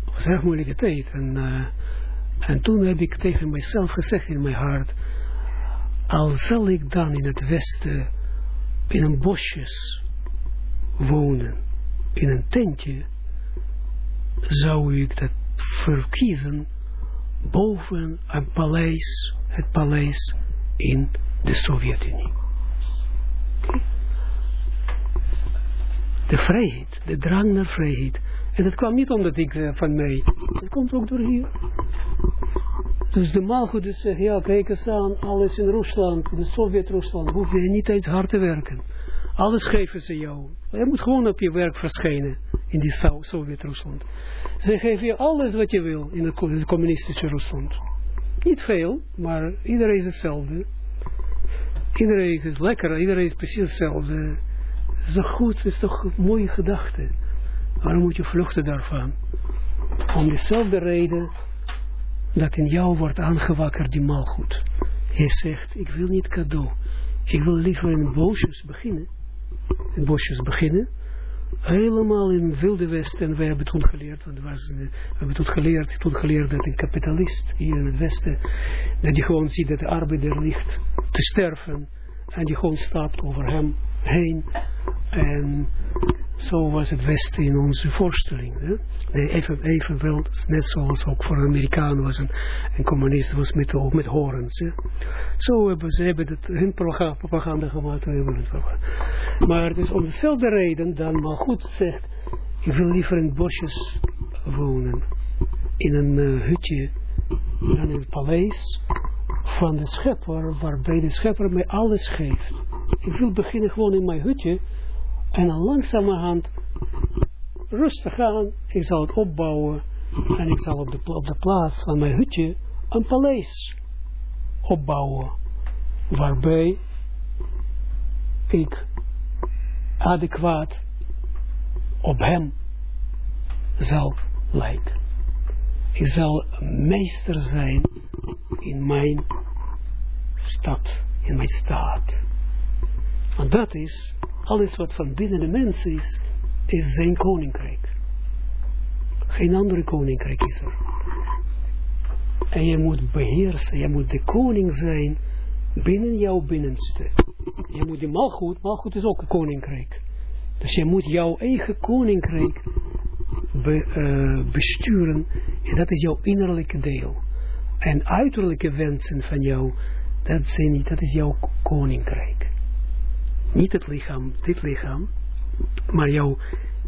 was een erg moeilijke tijd. En, uh, en toen heb ik tegen mezelf gezegd in mijn hart, al zal ik dan in het westen in een bosjes wonen, in een tentje, zou ik dat verkiezen boven een paleis, het paleis in de Sovjet-Unie. De vrijheid, de drang naar vrijheid. En dat kwam niet omdat ik uh, van mij, het komt ook door hier. Dus de Malchut dus zegt, ja kijk eens aan, alles in Rusland, de Sovjet-Rusland, hoef je niet eens hard te werken. Alles geven ze jou. Je moet gewoon op je werk verschijnen in die Sovjet-Rusland. Ze geven je alles wat je wil in het communistische Rusland. Niet veel, maar iedereen is hetzelfde. Iedereen is lekker, iedereen is precies hetzelfde. Het is goed, is toch een mooie gedachte. Waarom moet je vluchten daarvan? Om dezelfde reden dat in jou wordt aangewakkerd die malgoed. Hij zegt, ik wil niet cadeau. Ik wil liever in bosjes beginnen. In bosjes beginnen. Helemaal in wilde westen. We hebben toen geleerd, want was, we hebben toen geleerd, toen geleerd dat een kapitalist hier in het westen, dat je gewoon ziet dat de arbeider ligt te sterven. En die gewoon stapt over hem heen. En zo was het Westen in onze voorstelling. Hè? Even, even wel, net zoals ook voor een Amerikaan was een, een communist was met, ook met horens. Hè? Zo hebben ze hebben het, hun propaganda gemaakt. Maar het is om dezelfde reden dan maar goed zegt, ik wil liever in bosjes wonen. In een uh, hutje, dan in het paleis van de schepper, waarbij de schepper mij alles geeft. Ik wil beginnen gewoon in mijn hutje en dan langzamerhand rustig aan, ik zal het opbouwen en ik zal op de, op de plaats van mijn hutje een paleis opbouwen. Waarbij ik adequaat op hem zal lijken. Ik zal meester zijn in mijn stad, in mijn staat. Want dat is alles wat van binnen de mens is, is zijn koninkrijk. Geen andere koninkrijk is er. En je moet beheersen, je moet de koning zijn binnen jouw binnenste. Je moet de malgoed, malgoed is ook een koninkrijk. Dus je moet jouw eigen koninkrijk be, uh, besturen. En dat is jouw innerlijke deel. En uiterlijke wensen van jou, dat, zijn, dat is jouw koninkrijk. Niet het lichaam, dit lichaam, maar jouw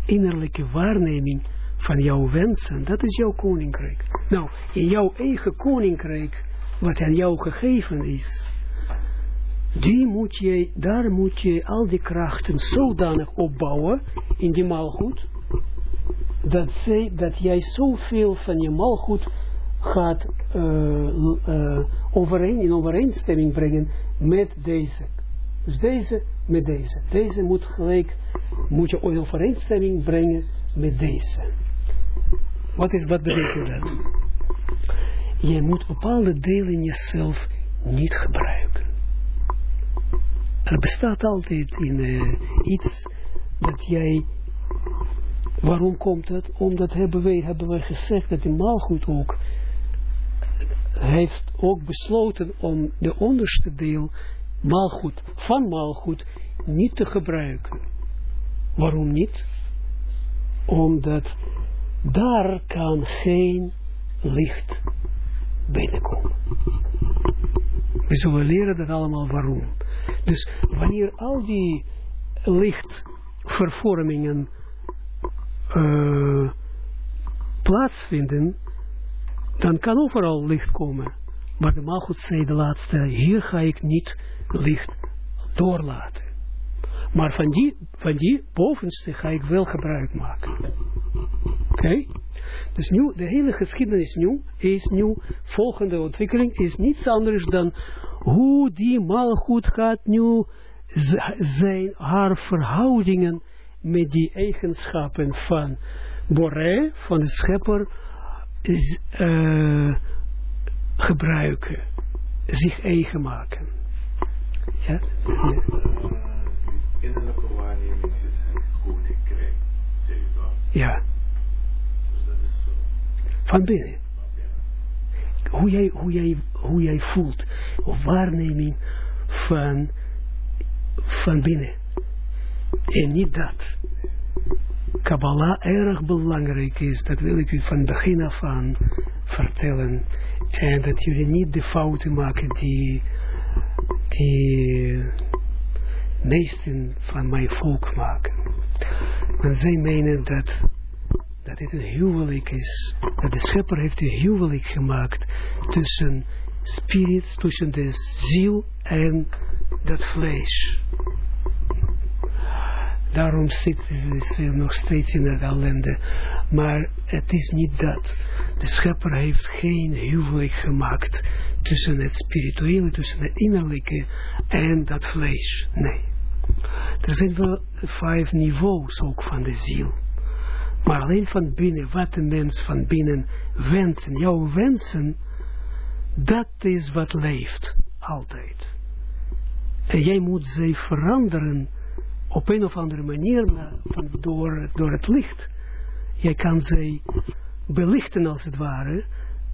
innerlijke waarneming van jouw wensen, dat is jouw koninkrijk. Nou, in jouw eigen koninkrijk, wat aan jou gegeven is, die moet je, daar moet je al die krachten zodanig opbouwen in die malgoed, dat, zij, dat jij zoveel van je malgoed gaat uh, uh, overeen, in overeenstemming brengen met deze. Dus deze met deze. Deze moet gelijk, moet je overeenstemming brengen met deze. Wat, is, wat betekent dat? Je moet bepaalde delen in jezelf niet gebruiken. Er bestaat altijd in uh, iets dat jij... Waarom komt het? Omdat hebben wij, hebben gezegd dat de maalgoed ook heeft ook besloten om de onderste deel maalgoed, van maalgoed niet te gebruiken. Waarom niet? Omdat daar kan geen licht binnenkomen. We zullen leren dat allemaal waarom. Dus wanneer al die lichtvervormingen plaatsvinden, dan kan overal licht komen. Maar de Malchut zei de laatste, hier ga ik niet licht doorlaten. Maar van die, van die bovenste ga ik wel gebruik maken. Oké? Dus nu, de hele geschiedenis nu, is nu, volgende ontwikkeling, is niets anders dan hoe die malgoed gaat nu zijn, haar verhoudingen met die eigenschappen van Boré, van de schepper, is, uh, gebruiken, zich eigen maken. Ja? ja. Innerlijke waarneming is het koninkrijk, zeg je dat? Ja. Dus dat is zo. Van binnen. Hoe jij, hoe jij, hoe jij voelt, waarneming van, van binnen. En niet dat. Kabbalah erg belangrijk is, dat wil ik u van begin af aan vertellen. En dat jullie niet de fouten maken die, die meesten van mijn volk maken. Want zij menen dat, dat dit een huwelijk is. Dat de schepper heeft een huwelijk gemaakt tussen spirits, tussen de ziel en dat vlees. Daarom zitten ze nog steeds in het ellende. Maar het is niet dat. De schepper heeft geen huwelijk gemaakt tussen het spirituele, tussen het innerlijke en dat vlees. Nee. Er zijn wel vijf niveaus ook van de ziel. Maar alleen van binnen, wat de mens van binnen wensen, jouw wensen, dat is wat leeft, altijd. En jij moet ze veranderen op een of andere manier van, door, door het licht. Jij kan ze belichten als het ware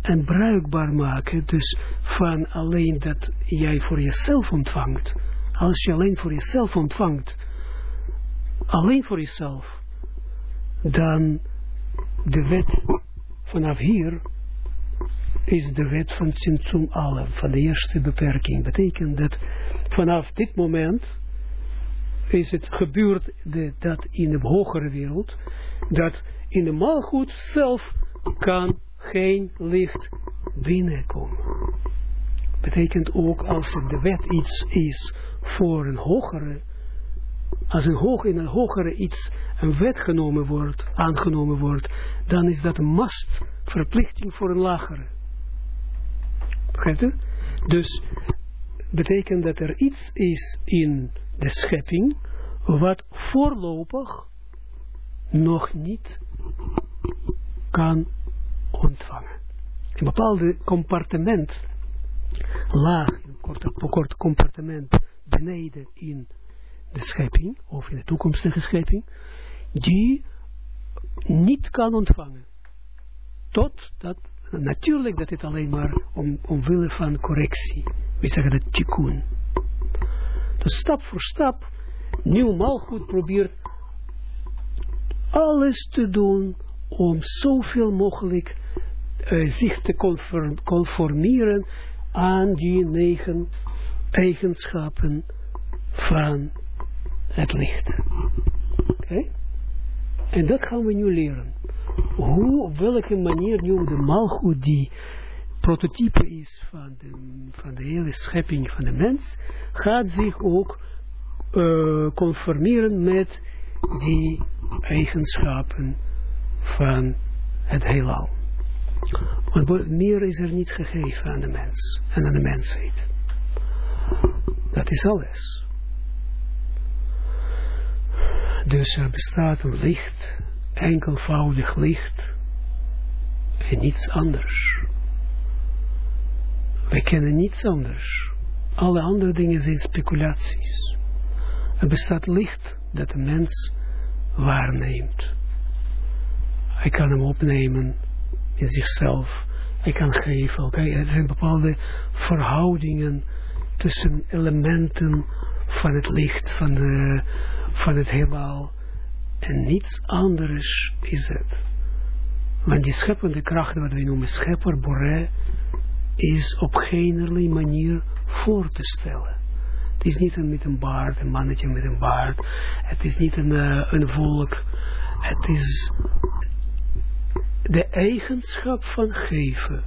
en bruikbaar maken. Dus van alleen dat jij voor jezelf ontvangt. Als je alleen voor jezelf ontvangt, alleen voor jezelf, dan de wet vanaf hier is de wet van Tsimtsum alle, van de eerste beperking. Betekent dat vanaf dit moment is het gebeurd dat in de hogere wereld, dat in de maalgoed zelf kan geen licht binnenkomen. Betekent ook als de wet iets is voor een hogere, als een hoog, in een hogere iets een wet genomen wordt, aangenomen wordt, dan is dat een must, verplichting voor een lagere. Begrijpt u? Dus betekent dat er iets is in de schepping, wat voorlopig nog niet kan ontvangen. Een bepaalde compartiment, laag, een kort, kort compartiment beneden in de schepping, of in de toekomstige schepping, die niet kan ontvangen. Tot dat, natuurlijk dat het alleen maar om, omwille van correctie, we zeggen dat tikkun. Dus stap voor stap, nieuw malgoed probeert alles te doen om zoveel mogelijk uh, zich te conformeren aan die negen eigenschappen van het licht. Oké? En dat gaan we nu leren. Hoe, op welke manier nu de malgoed die prototype is van de, van de hele schepping van de mens, gaat zich ook uh, conformeren met die eigenschappen van het heelal. Want meer is er niet gegeven aan de mens en aan de mensheid. Dat is alles. Dus er bestaat een licht, enkelvoudig licht, En niets anders. Wij kennen niets anders. Alle andere dingen zijn speculaties. Er bestaat licht dat een mens waarneemt. Hij kan hem opnemen in zichzelf. Hij kan geven. Okay? Er zijn bepaalde verhoudingen tussen elementen van het licht, van, de, van het heelal. En niets anders is het. Want die scheppende kracht, wat wij noemen schepper, Boré, is op geen manier voor te stellen. Het is niet een met een baard, een mannetje met een baard. Het is niet een, uh, een volk. Het is de eigenschap van geven.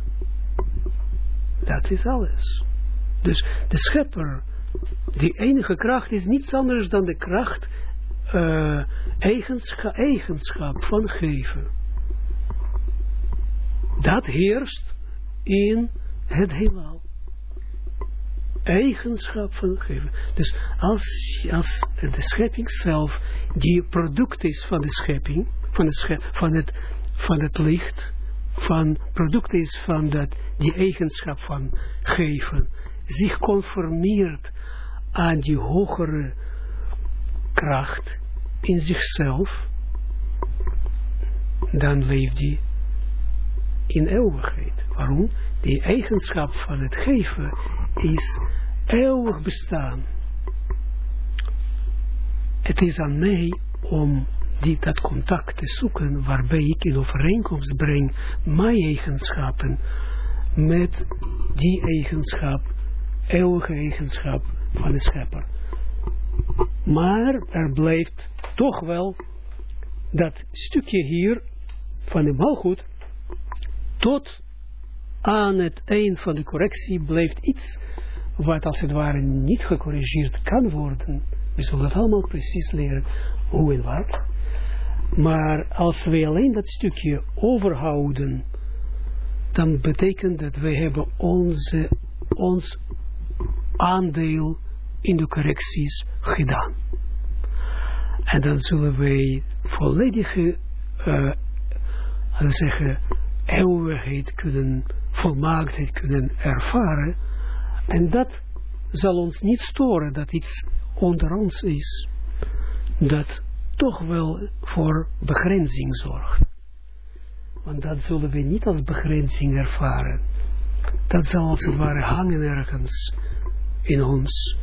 Dat is alles. Dus de schepper, die enige kracht is niets anders dan de kracht, eigenschap, eigenschap van geven. Dat heerst in het heelal. Eigenschap van geven. Dus als, als de schepping zelf, die product is van de schepping, van, schep, van, het, van het licht, van product is van dat, die eigenschap van geven, zich conformeert aan die hogere kracht in zichzelf, dan leeft die in eeuwigheid. Waarom? Die eigenschap van het geven is eeuwig bestaan. Het is aan mij om die, dat contact te zoeken waarbij ik in overeenkomst breng mijn eigenschappen met die eigenschap, eeuwige eigenschap van de schepper. Maar er blijft toch wel dat stukje hier van de malgoed tot aan het eind van de correctie blijft iets wat als het ware niet gecorrigeerd kan worden. We zullen het allemaal precies leren hoe en wat. Maar als wij alleen dat stukje overhouden, dan betekent dat wij hebben onze, ons aandeel in de correcties gedaan. En dan zullen wij volledige, uh, zeggen, eeuwigheid kunnen, volmaaktheid kunnen ervaren. En dat zal ons niet storen dat iets onder ons is. Dat toch wel voor begrenzing zorgt. Want dat zullen we niet als begrenzing ervaren. Dat zal als het ware hangen ergens in ons.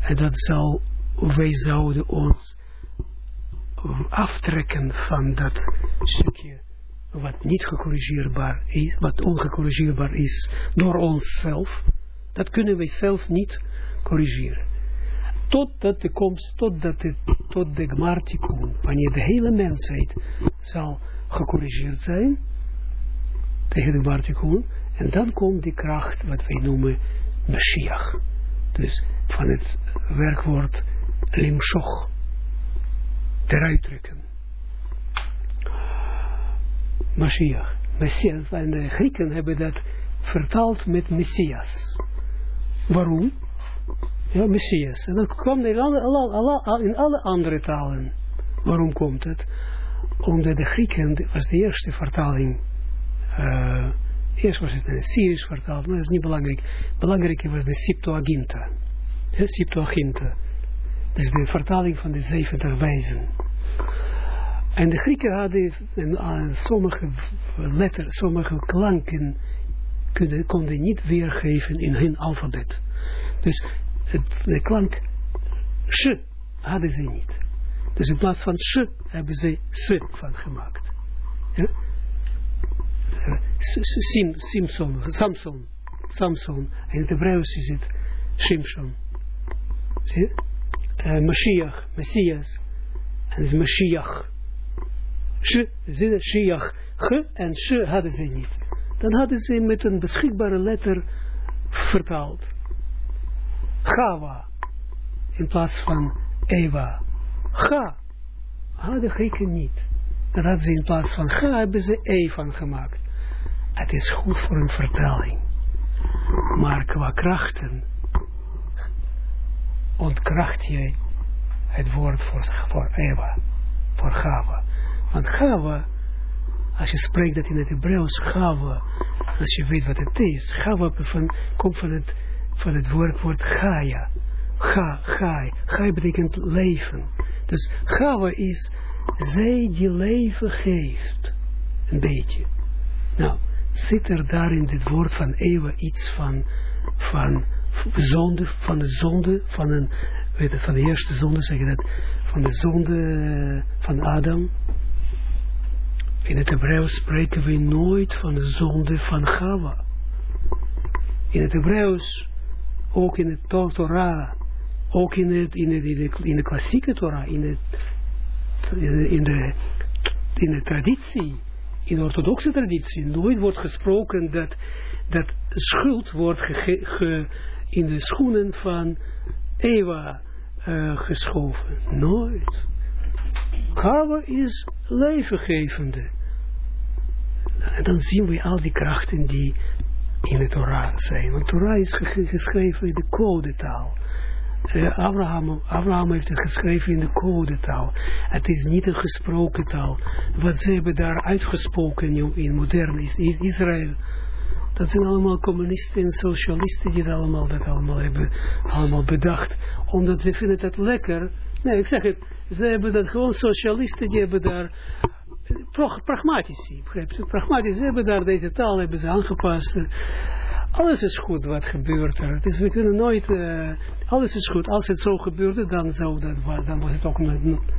En dat zal, wij zouden ons aftrekken van dat stukje wat niet gecorrigeerbaar is, wat ongecorrigeerbaar is door onszelf, dat kunnen wij zelf niet corrigeren. Totdat de komst, totdat de, tot de gmartikun, wanneer de hele mensheid zal gecorrigeerd zijn, tegen de gmartikun, en dan komt die kracht, wat wij noemen Mashiach. Dus van het werkwoord limshoch, eruit trekken. Mashiach. Messias. En de Grieken hebben dat vertaald met Messias. Waarom? Ja, Messias. En dat kwam in alle, in alle andere talen. Waarom komt het? Omdat de Grieken, was de eerste vertaling, uh, eerst was het een Syrisch vertaald, maar dat is niet belangrijk. Belangrijk was de Septuaginta. De Septuaginta. Dat is de vertaling van de 70 wijzen. En de Grieken hadden uh, sommige letters, sommige klanken kunnen, konden niet weergeven in hun alfabet. Dus de klank sh hadden ze niet. Dus in plaats van sh hebben ze s van gemaakt. Ja? Sim, Simpson, Samson, Samson. En in het Hebreeuws is het Shimshon. Zie je? Uh, Mashiach, Messias. En het is Mashiach. Zie Shiach, G en Sh hadden ze niet. Dan hadden ze met een beschikbare letter vertaald. Gava. In plaats van Eva. Ga. Hadden Grieken niet. Dat hadden ze in plaats van ga hebben ze E van gemaakt. Het is goed voor een vertaling. Maar qua krachten ontkracht je het woord voor, voor Eva. Voor Gava. Want Gava als je spreekt dat in het Hebreeuws, Chava, als je weet wat het is, Chava komt van het, van het. Ga, Gai. Gai betekent leven. Dus Chava is zij die leven geeft. Een beetje. Nou, zit er daar in dit woord van eeuwen iets van, van zonde, van de zonde, van een, weet je, van de eerste zonde, zeg je dat, van de zonde van Adam. In het Hebreeuws spreken we nooit van de zonde van Chava. In het Hebreeuws, ook in het Torah, ook in, het, in, de, in de klassieke Torah, in, de, in, de, in de traditie, in de orthodoxe traditie, nooit wordt gesproken dat, dat schuld wordt ge, in de schoenen van Eva uh, geschoven. Nooit. Kawa is levengevende. En dan zien we al die krachten die in de Torah zijn. Want Torah is geschreven in de codetaal. Uh, Abraham, Abraham heeft het geschreven in de codetaal. Het is niet een gesproken taal. Wat ze hebben daar uitgesproken in modern is Israël. Dat zijn allemaal communisten en socialisten die dat allemaal, dat allemaal hebben allemaal bedacht. Omdat ze vinden het lekker. Nee, ik zeg het. Ze hebben dat gewoon socialisten, die hebben daar pragmatici, Pragmatici, ze hebben daar deze taal hebben ze aangepast. Alles is goed wat gebeurt er. We kunnen nooit, uh, alles is goed. Als het zo gebeurde, dan, zou dat, dan was het ook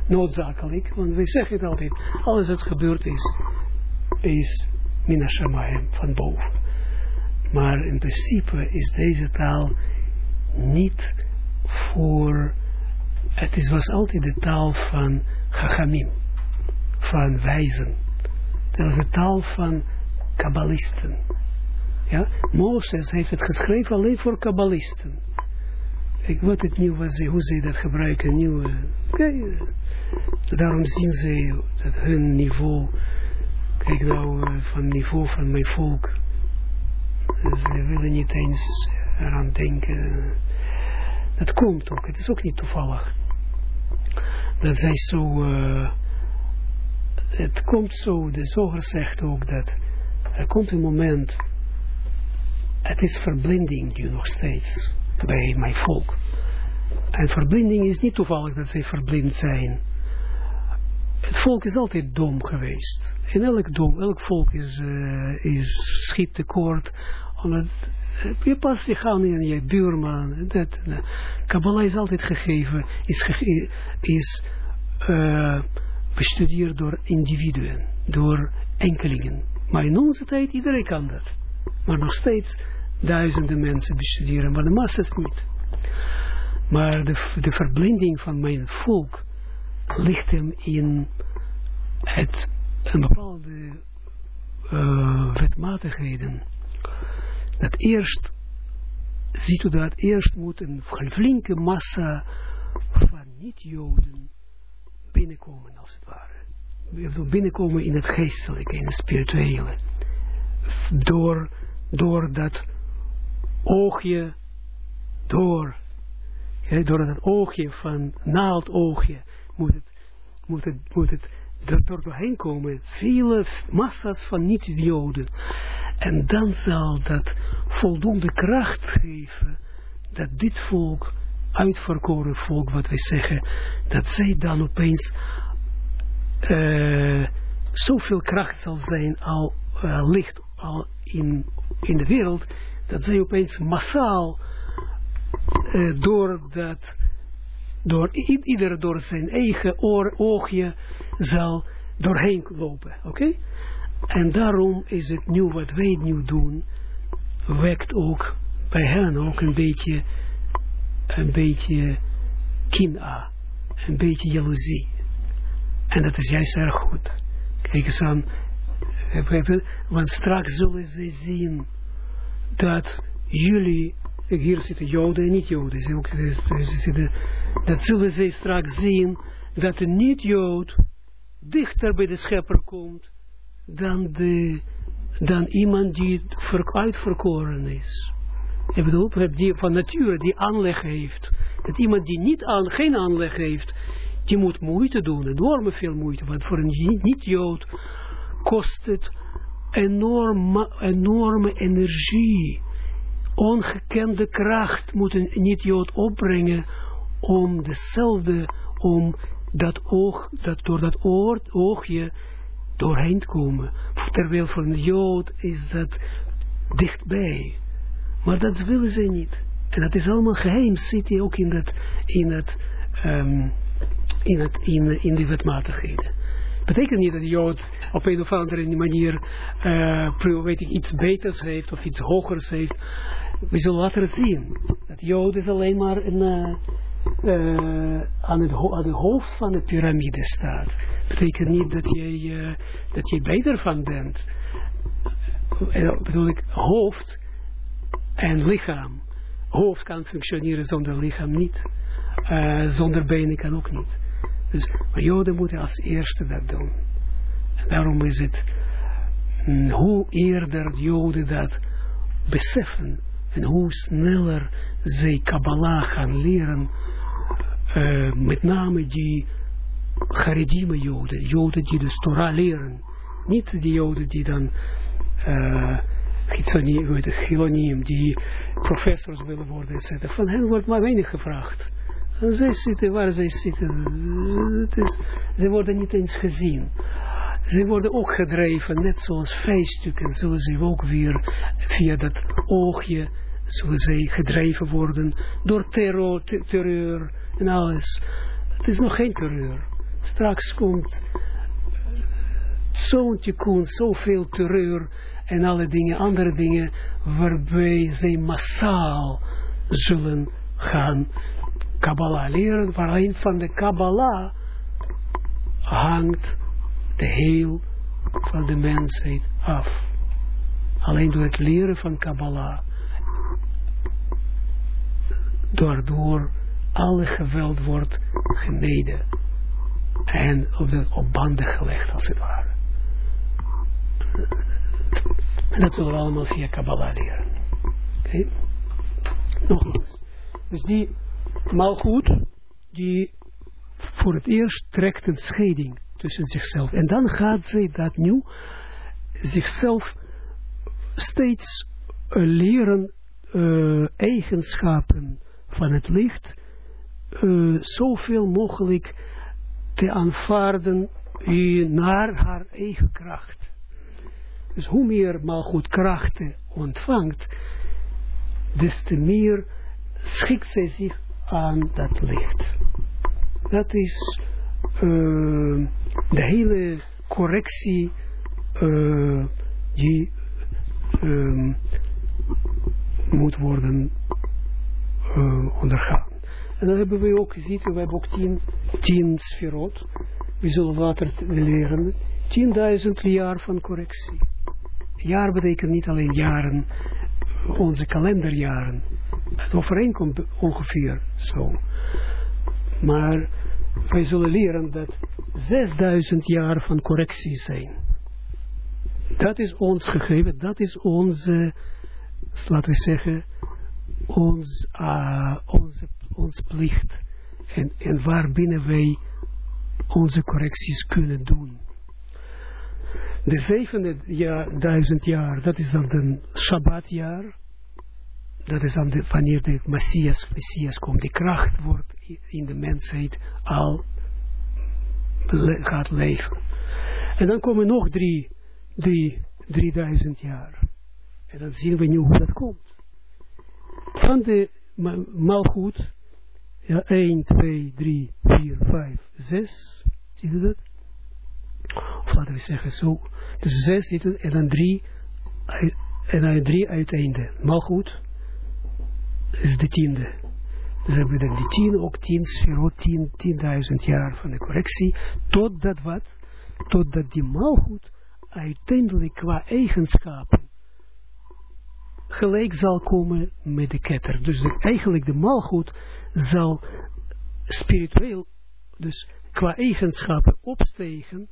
noodzakelijk. Want wij zeggen het altijd, alles wat gebeurd is, is minashamayim van boven. Maar in principe is deze taal niet voor, het is, was altijd de taal van Chachamim, van wijzen. Dat was de taal van kabbalisten. Ja, Mozes heeft het geschreven alleen voor kabbalisten. Ik weet het wat ze, hoe ze dat gebruiken. Nieuwe, daarom zien ze dat hun niveau, kijk nou, uh, van niveau van mijn volk, ze willen niet eens eraan denken. Dat komt ook, het is ook niet toevallig. Dat zij zo, het komt zo, de zoger zegt ook dat er komt een moment, het is verblinding nu nog steeds bij mijn volk. En verblinding is niet toevallig dat zij verblind zijn. Het volk is altijd dom geweest. In elk dom, elk volk is, uh, is schiet tekort. Omdat, je past je gaan in je buurman. Dat, uh, Kabbalah is altijd gegeven, is, is uh, bestudeerd door individuen, door enkelingen. Maar in onze tijd, iedereen kan dat. Maar nog steeds duizenden mensen bestuderen, maar de massa's niet. Maar de, de verblinding van mijn volk ligt hem in het, een bepaalde uh, wetmatigheden. Dat eerst, ziet u dat, eerst moet een flinke massa van niet-Joden binnenkomen, als het ware. Binnenkomen in het geestelijke, in het spirituele. Door, door dat oogje, door, door dat oogje van naaldoogje, moet het, moet het, moet het er doorheen komen, vele massa's van niet-Joden. En dan zal dat voldoende kracht geven, dat dit volk, uitverkoren volk, wat wij zeggen, dat zij dan opeens uh, zoveel kracht zal zijn, al uh, licht al in, in de wereld, dat zij opeens massaal uh, door dat door ieder door zijn eigen oor, oogje zal doorheen lopen. Oké? En daarom is het nu wat wij nu doen, wekt ook bij hen ook een beetje, een beetje kina, een beetje jaloezie. En dat is juist erg goed. Kijk eens aan, want straks zullen ze zien dat jullie hier zitten Joden en niet-Joden. Dat zullen ze straks zien, dat een niet-Jood dichter bij de schepper komt, dan, de, dan iemand die uitverkoren is. Ik bedoel, die van nature die aanleg heeft. Dat iemand die niet aan, geen aanleg heeft, die moet moeite doen, enorme veel moeite. Want voor een niet-Jood kost het enorme, enorme energie. Ongekende kracht moet een niet-Jood opbrengen om dezelfde, om dat oog, dat door dat oor, oogje doorheen te komen. Terwijl voor een Jood is dat dichtbij. Maar dat willen ze niet. En dat is allemaal geheim, zit hij ook in, dat, in, het, um, in, het, in, in die. Betekent niet dat de Jood op een of andere manier uh, weet ik, iets beters heeft of iets hogers heeft. We zullen later zien. Dat Jood is alleen maar uh, uh, aan, het aan hoofd van de piramide staat. Betekent niet dat jij, dat jij beter van bent. bedoel ik, hoofd en lichaam. Hoofd kan functioneren zonder lichaam niet. zonder benen kan ook niet. Dus, maar Joden moeten als eerste dat doen. En daarom is het, mm, hoe eerder Joden dat beseffen, en hoe sneller zij Kabbalah gaan leren, uh, met name die Haredime Joden, Joden die dus Torah leren, niet die Joden die dan uh, Gilonim, die professors willen worden, etc. Van hen wordt maar weinig gevraagd. Zij zitten waar zij zitten. Ze worden niet eens gezien. Ze worden ook gedreven, net zoals vijfstukken, zullen ze ook weer via dat oogje, zullen ze gedreven worden door terror, terreur en alles. Het is nog geen terreur. Straks komt zo'n tikkun, zoveel terreur en alle dingen, andere dingen, waarbij zij massaal zullen gaan Kabbalah leren, waarin van de Kabbalah hangt de heel van de mensheid af. Alleen door het leren van Kabbalah, daardoor alle geweld wordt gemeden en op, de, op banden gelegd als het ware. En dat zullen we allemaal via Kabbalah leren. Oké? Nogmaals. Dus die goed die voor het eerst trekt een scheiding tussen. En dan gaat zij dat nu zichzelf steeds uh, leren uh, eigenschappen van het licht uh, zoveel mogelijk te aanvaarden naar haar eigen kracht. Dus hoe meer goed krachten ontvangt, des te meer schikt zij zich aan dat licht. Dat is de hele correctie uh, die um, moet worden uh, ondergaan. En dan hebben we ook gezien, we hebben ook tien, tien sferot. We zullen later leren. 10.000 jaar van correctie. Jaar betekent niet alleen jaren, onze kalenderjaren. Het overeenkomt ongeveer zo. Maar wij zullen leren dat 6000 jaar van correctie zijn. Dat is ons gegeven, dat is onze, laten we zeggen, ons, uh, onze, ons plicht. En, en waarbinnen wij onze correcties kunnen doen. De zevende jaar, duizend jaar, dat is dan een Shabbatjaar dat is dan de, wanneer de Messias, Messias komt, die kracht wordt in de mensheid al gaat leven. En dan komen nog drie, drie, drieduizend jaar. En dan zien we nu hoe dat komt. Van de malgoed, ja, 1, 2, 3, 4, 5, 6, zie je dat? Of laten we zeggen zo, dus 6 zitten en dan 3, en dan 3 uiteinde. Malgoed, is de tiende. Dus hebben we dan die tien, ook tien sferot, tien, tienduizend jaar van de correctie, totdat wat? Totdat die maalgoed uiteindelijk qua eigenschappen gelijk zal komen met de ketter. Dus de, eigenlijk de maalgoed zal spiritueel, dus qua eigenschappen opstegen,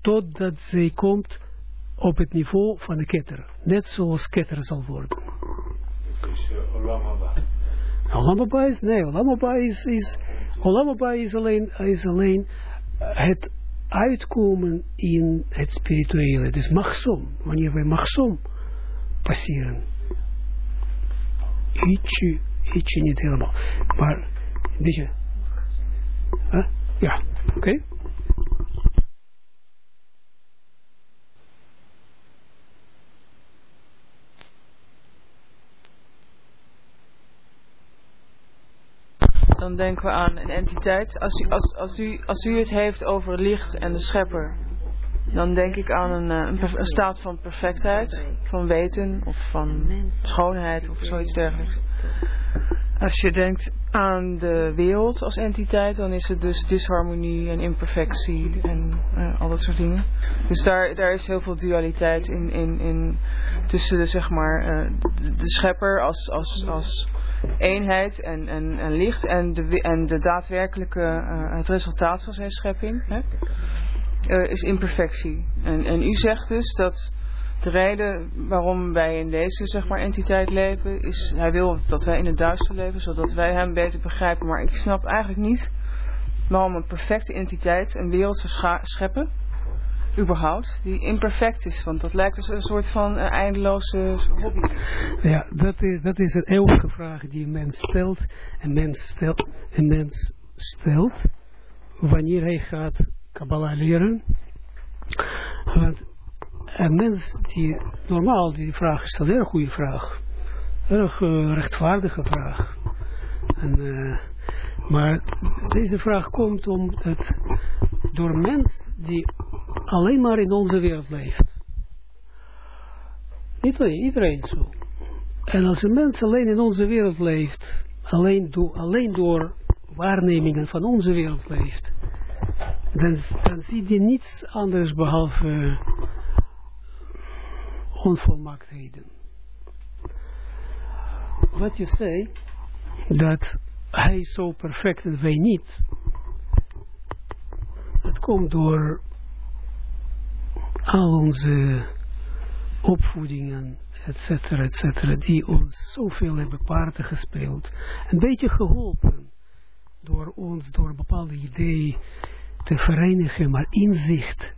totdat zij komt op het niveau van de ketter. Net zoals ketter zal worden is uh, Olam. Olam Abba is, nee, Olam Abba is, is, Olam alleen, alleen het uitkomen in het spirituele. Dus machsom, wanneer wij machsom passeren. Ietsje, ietsje niet helemaal. Maar, een beetje. Huh? Ja, oké. Dan denken we aan een entiteit. Als u, als, als, u, als u het heeft over licht en de schepper, dan denk ik aan een, eh, een, staat van perfectheid, van weten of van schoonheid of zoiets dergelijks. Als je denkt aan de wereld als entiteit, dan is het dus disharmonie en imperfectie en eh, al dat soort dingen. Dus daar, daar is heel veel dualiteit in, in, in tussen de, zeg maar, eh, de, de schepper als, als, als eenheid en, en, en licht en de, en de daadwerkelijke, eh, het resultaat van zijn schepping hè, eh, is imperfectie. En, en u zegt dus dat de reden waarom wij in deze zeg maar, entiteit leven, is hij wil dat wij in het duister leven, zodat wij hem beter begrijpen. Maar ik snap eigenlijk niet waarom een perfecte entiteit een wereld zou scheppen, überhaupt, die imperfect is. Want dat lijkt dus een soort van eh, eindeloze hobby. Ja, dat is, dat is een eeuwige vraag die een mens stelt. Een mens stelt, een mens stelt wanneer hij gaat Kabbalah leren. Want een mens die normaal die vraag stelt, een goede vraag. Erg eh, rechtvaardige vraag. En, eh, maar deze vraag komt omdat door mens die alleen maar in onze wereld leeft. Niet alleen, iedereen zo. En als een mens alleen in onze wereld leeft, alleen, do, alleen door waarnemingen van onze wereld leeft, dan, dan ziet hij niets anders behalve onvolmaaktheden. Wat je zei, dat hij is zo perfect en wij niet, dat komt door al onze opvoedingen, et cetera, et cetera, die ons zoveel hebben parten gespeeld. Een beetje geholpen door ons, door bepaalde ideeën te verenigen, maar inzicht,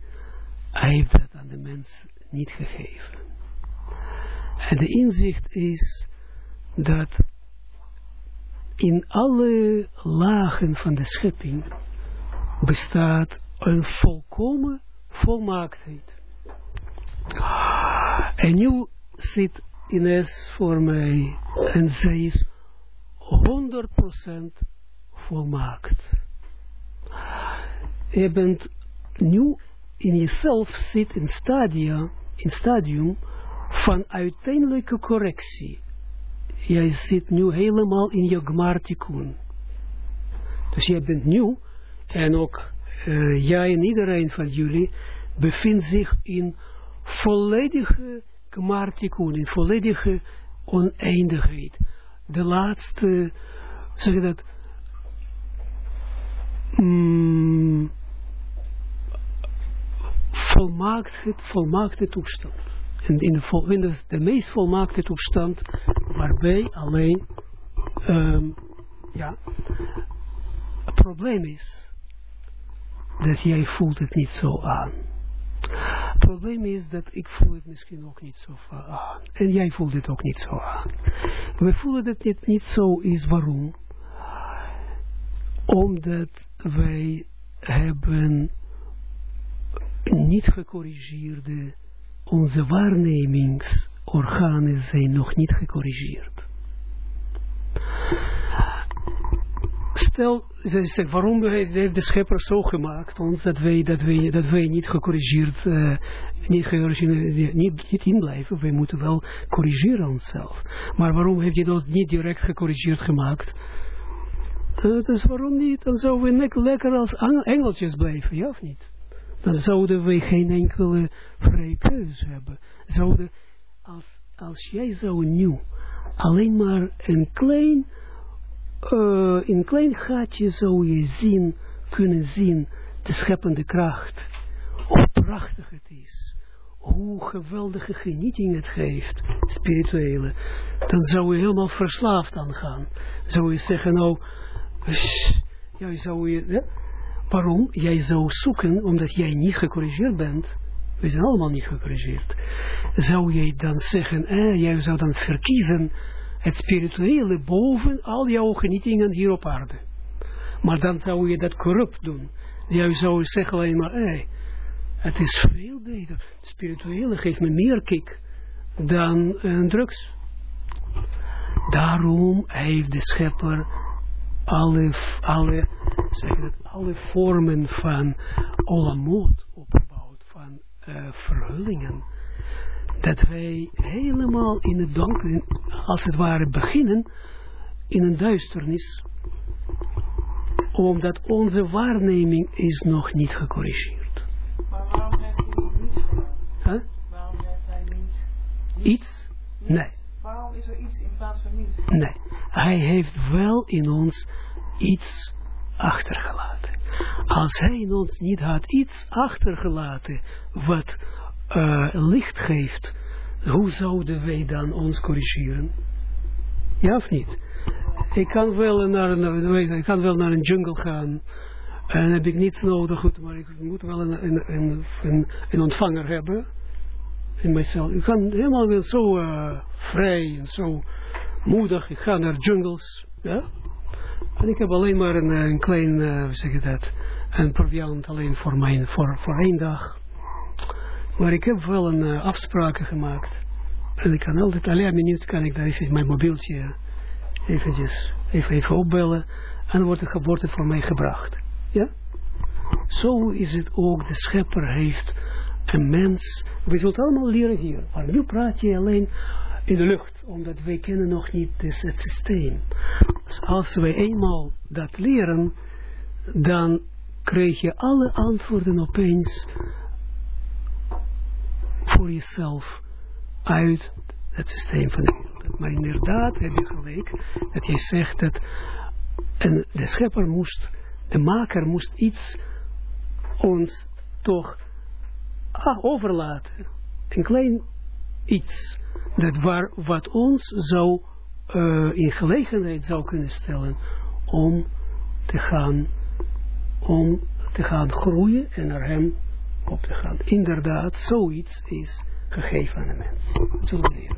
heeft dat aan de mens niet gegeven. En de inzicht is dat in alle lagen van de schepping bestaat een volkomen volmaaktheid. En nu zit Ines voor mij en zij is 100% volmaakt. Je bent nu in jezelf zit in stadia, in stadium van uiteindelijke correctie. Jij zit nu helemaal in je gmartikun. Dus jij bent nu, en ook uh, jij en iedereen van jullie, bevindt zich in volledige gmartikun, in volledige oneindigheid. De laatste, zeg je dat, mm, volmaakt, volmaakte toestand. En in de, vol, in de, de meest volmaakte toestand, waarbij alleen, um, ja, het probleem is, dat jij voelt het niet zo aan. Het probleem is dat ik voel het misschien ook niet zo aan. En jij voelt het ook niet zo aan. We voelen dat het niet zo is. Waarom? Omdat wij hebben niet gecorrigeerde, onze waarnemingsorganen zijn nog niet gecorrigeerd. Stel, ze zegt, waarom heeft de schepper zo gemaakt ons dat wij, dat wij, dat wij niet gecorrigeerd, uh, niet, gecorrigeerd niet, niet inblijven. Wij moeten wel corrigeren onszelf. Maar waarom heeft hij ons niet direct gecorrigeerd gemaakt? Dus waarom niet? Dan zouden we lekker als engeltjes blijven, ja of niet? Dan zouden we geen enkele vrije keuze hebben. Zouden, als, als jij zou nu alleen maar een klein uh, in een klein gaatje zou je zien, kunnen zien de scheppende kracht. Hoe prachtig het is. Hoe geweldige genieting het geeft, spirituele. Dan zou je helemaal verslaafd aan gaan. Zou je zeggen, nou, ja, zou je, waarom? Jij zou zoeken, omdat jij niet gecorrigeerd bent, we zijn allemaal niet gecorrigeerd, zou jij dan zeggen, eh, jij zou dan verkiezen het spirituele boven al jouw genietingen hier op aarde. Maar dan zou je dat corrupt doen. Jij zou zeggen alleen maar, eh, het is veel beter. Het spirituele geeft me meer kick dan uh, drugs. Daarom heeft de schepper alle, alle, zeg alle vormen van olamot opgebouwd, van uh, verhullingen. Dat wij helemaal in het donker, als het ware, beginnen in een duisternis, omdat onze waarneming is nog niet gecorrigeerd. Maar waarom heeft hij niets gedaan? Huh? Waarom heeft hij niet... Iets? Nee. Waarom is er iets in plaats van niets? Nee, hij heeft wel in ons iets achtergelaten. Als hij in ons niet had iets achtergelaten wat uh, licht geeft, hoe zouden wij dan ons corrigeren? Ja of niet? Ik kan wel naar een, ik kan wel naar een jungle gaan en heb ik niets nodig, goed, maar ik moet wel een, een, een, een ontvanger hebben in mijzelf. Ik kan helemaal weer zo uh, vrij en zo moedig. Ik ga naar jungles. Ja? En ik heb alleen maar een, een klein, uh, hoe zeg je dat, een proviant alleen voor, mijn, voor, voor één dag. Maar ik heb wel een uh, afspraken gemaakt. En ik kan altijd, alle minuut kan ik daar even mijn mobieltje eventjes, even, even opbellen. En wordt het, wordt het voor mij gebracht. Ja? Zo is het ook, de schepper heeft een mens, we zullen het allemaal leren hier, maar nu praat je alleen in de lucht, omdat wij kennen nog niet dus het systeem. Dus als we eenmaal dat leren, dan krijg je alle antwoorden opeens voor jezelf uit het systeem van de wereld. Maar inderdaad heb je gelijk dat je zegt dat de schepper moest, de maker moest iets ons toch ah, overlaten. Een klein iets. Dat waar, wat ons zou uh, in gelegenheid zou kunnen stellen om te gaan om te gaan groeien en naar hem op te gaan. Inderdaad, zoiets is gegeven aan de mens. Zullen we.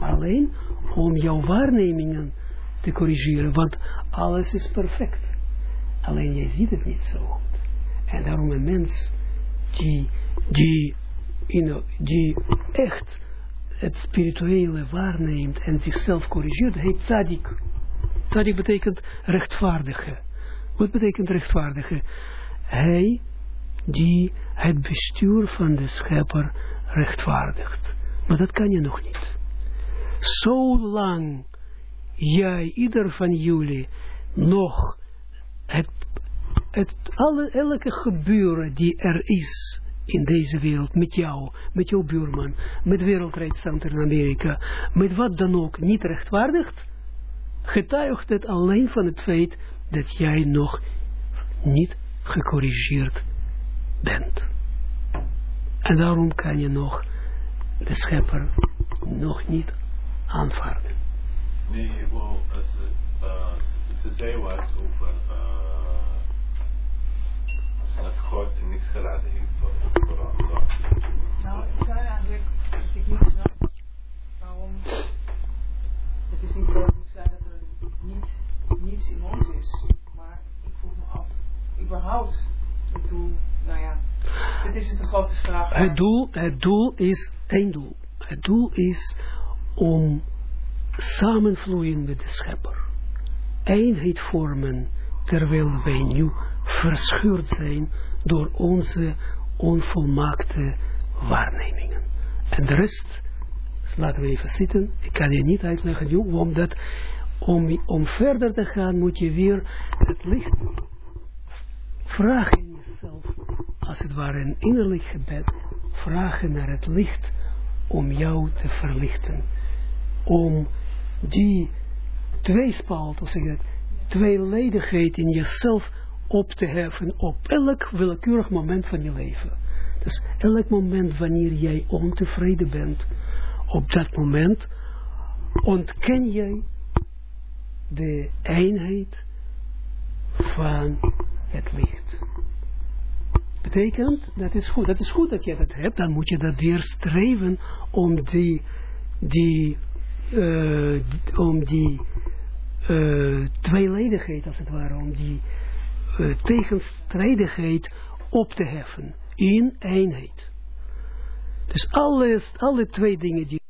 Alleen om jouw waarnemingen te corrigeren, want alles is perfect. Alleen jij ziet het niet zo goed. En daarom een mens die die, die echt het spirituele waarneemt en zichzelf corrigeert, heet tzadik. Tzadik betekent rechtvaardige. Wat betekent rechtvaardige? Hij die het bestuur van de schepper rechtvaardigt. Maar dat kan je nog niet. Zolang jij, ieder van jullie, nog het, het alle, elke gebeuren die er is, in deze wereld, met jou, met jouw buurman, met Wereldrijkscentrum in Amerika, met wat dan ook niet rechtvaardigt, getuigt het alleen van het feit dat jij nog niet gecorrigeerd bent. En daarom kan je nog de schepper nog niet aanvaarden. Nee, wel, ze, uh, ze zei wat over uh, dat God niks gelaten heeft voor, voor. Nou, ik zei eigenlijk dat ik niet snap waarom. Het is niet zo dat ik zei dat er niet, niets in ons is. Maar ik vroeg me af, überhaupt het doel, nou ja, dit is het grote vraag. Het doel, het doel is één doel. Het doel is om samenvloeien met de schepper. Eenheid vormen, terwijl wij nu verscheurd zijn door onze onvolmaakte waarnemingen. En de rest, dus laten we even zitten, ik kan je niet uitleggen omdat om, om verder te gaan moet je weer het licht vragen in jezelf, als het ware een innerlijk gebed, vragen naar het licht om jou te verlichten. Om die tweespalt, of zeg je dat, tweeledigheid in jezelf op te heffen op elk willekeurig moment van je leven. Dus elk moment wanneer jij ontevreden bent, op dat moment ontken jij de eenheid van het licht. Betekent, dat is goed, dat is goed dat je dat hebt, dan moet je dat weer streven om die, die, eh, om die uh, tweeledigheid als het ware, om die uh, tegenstrijdigheid op te heffen in eenheid. Dus alles, alle twee dingen die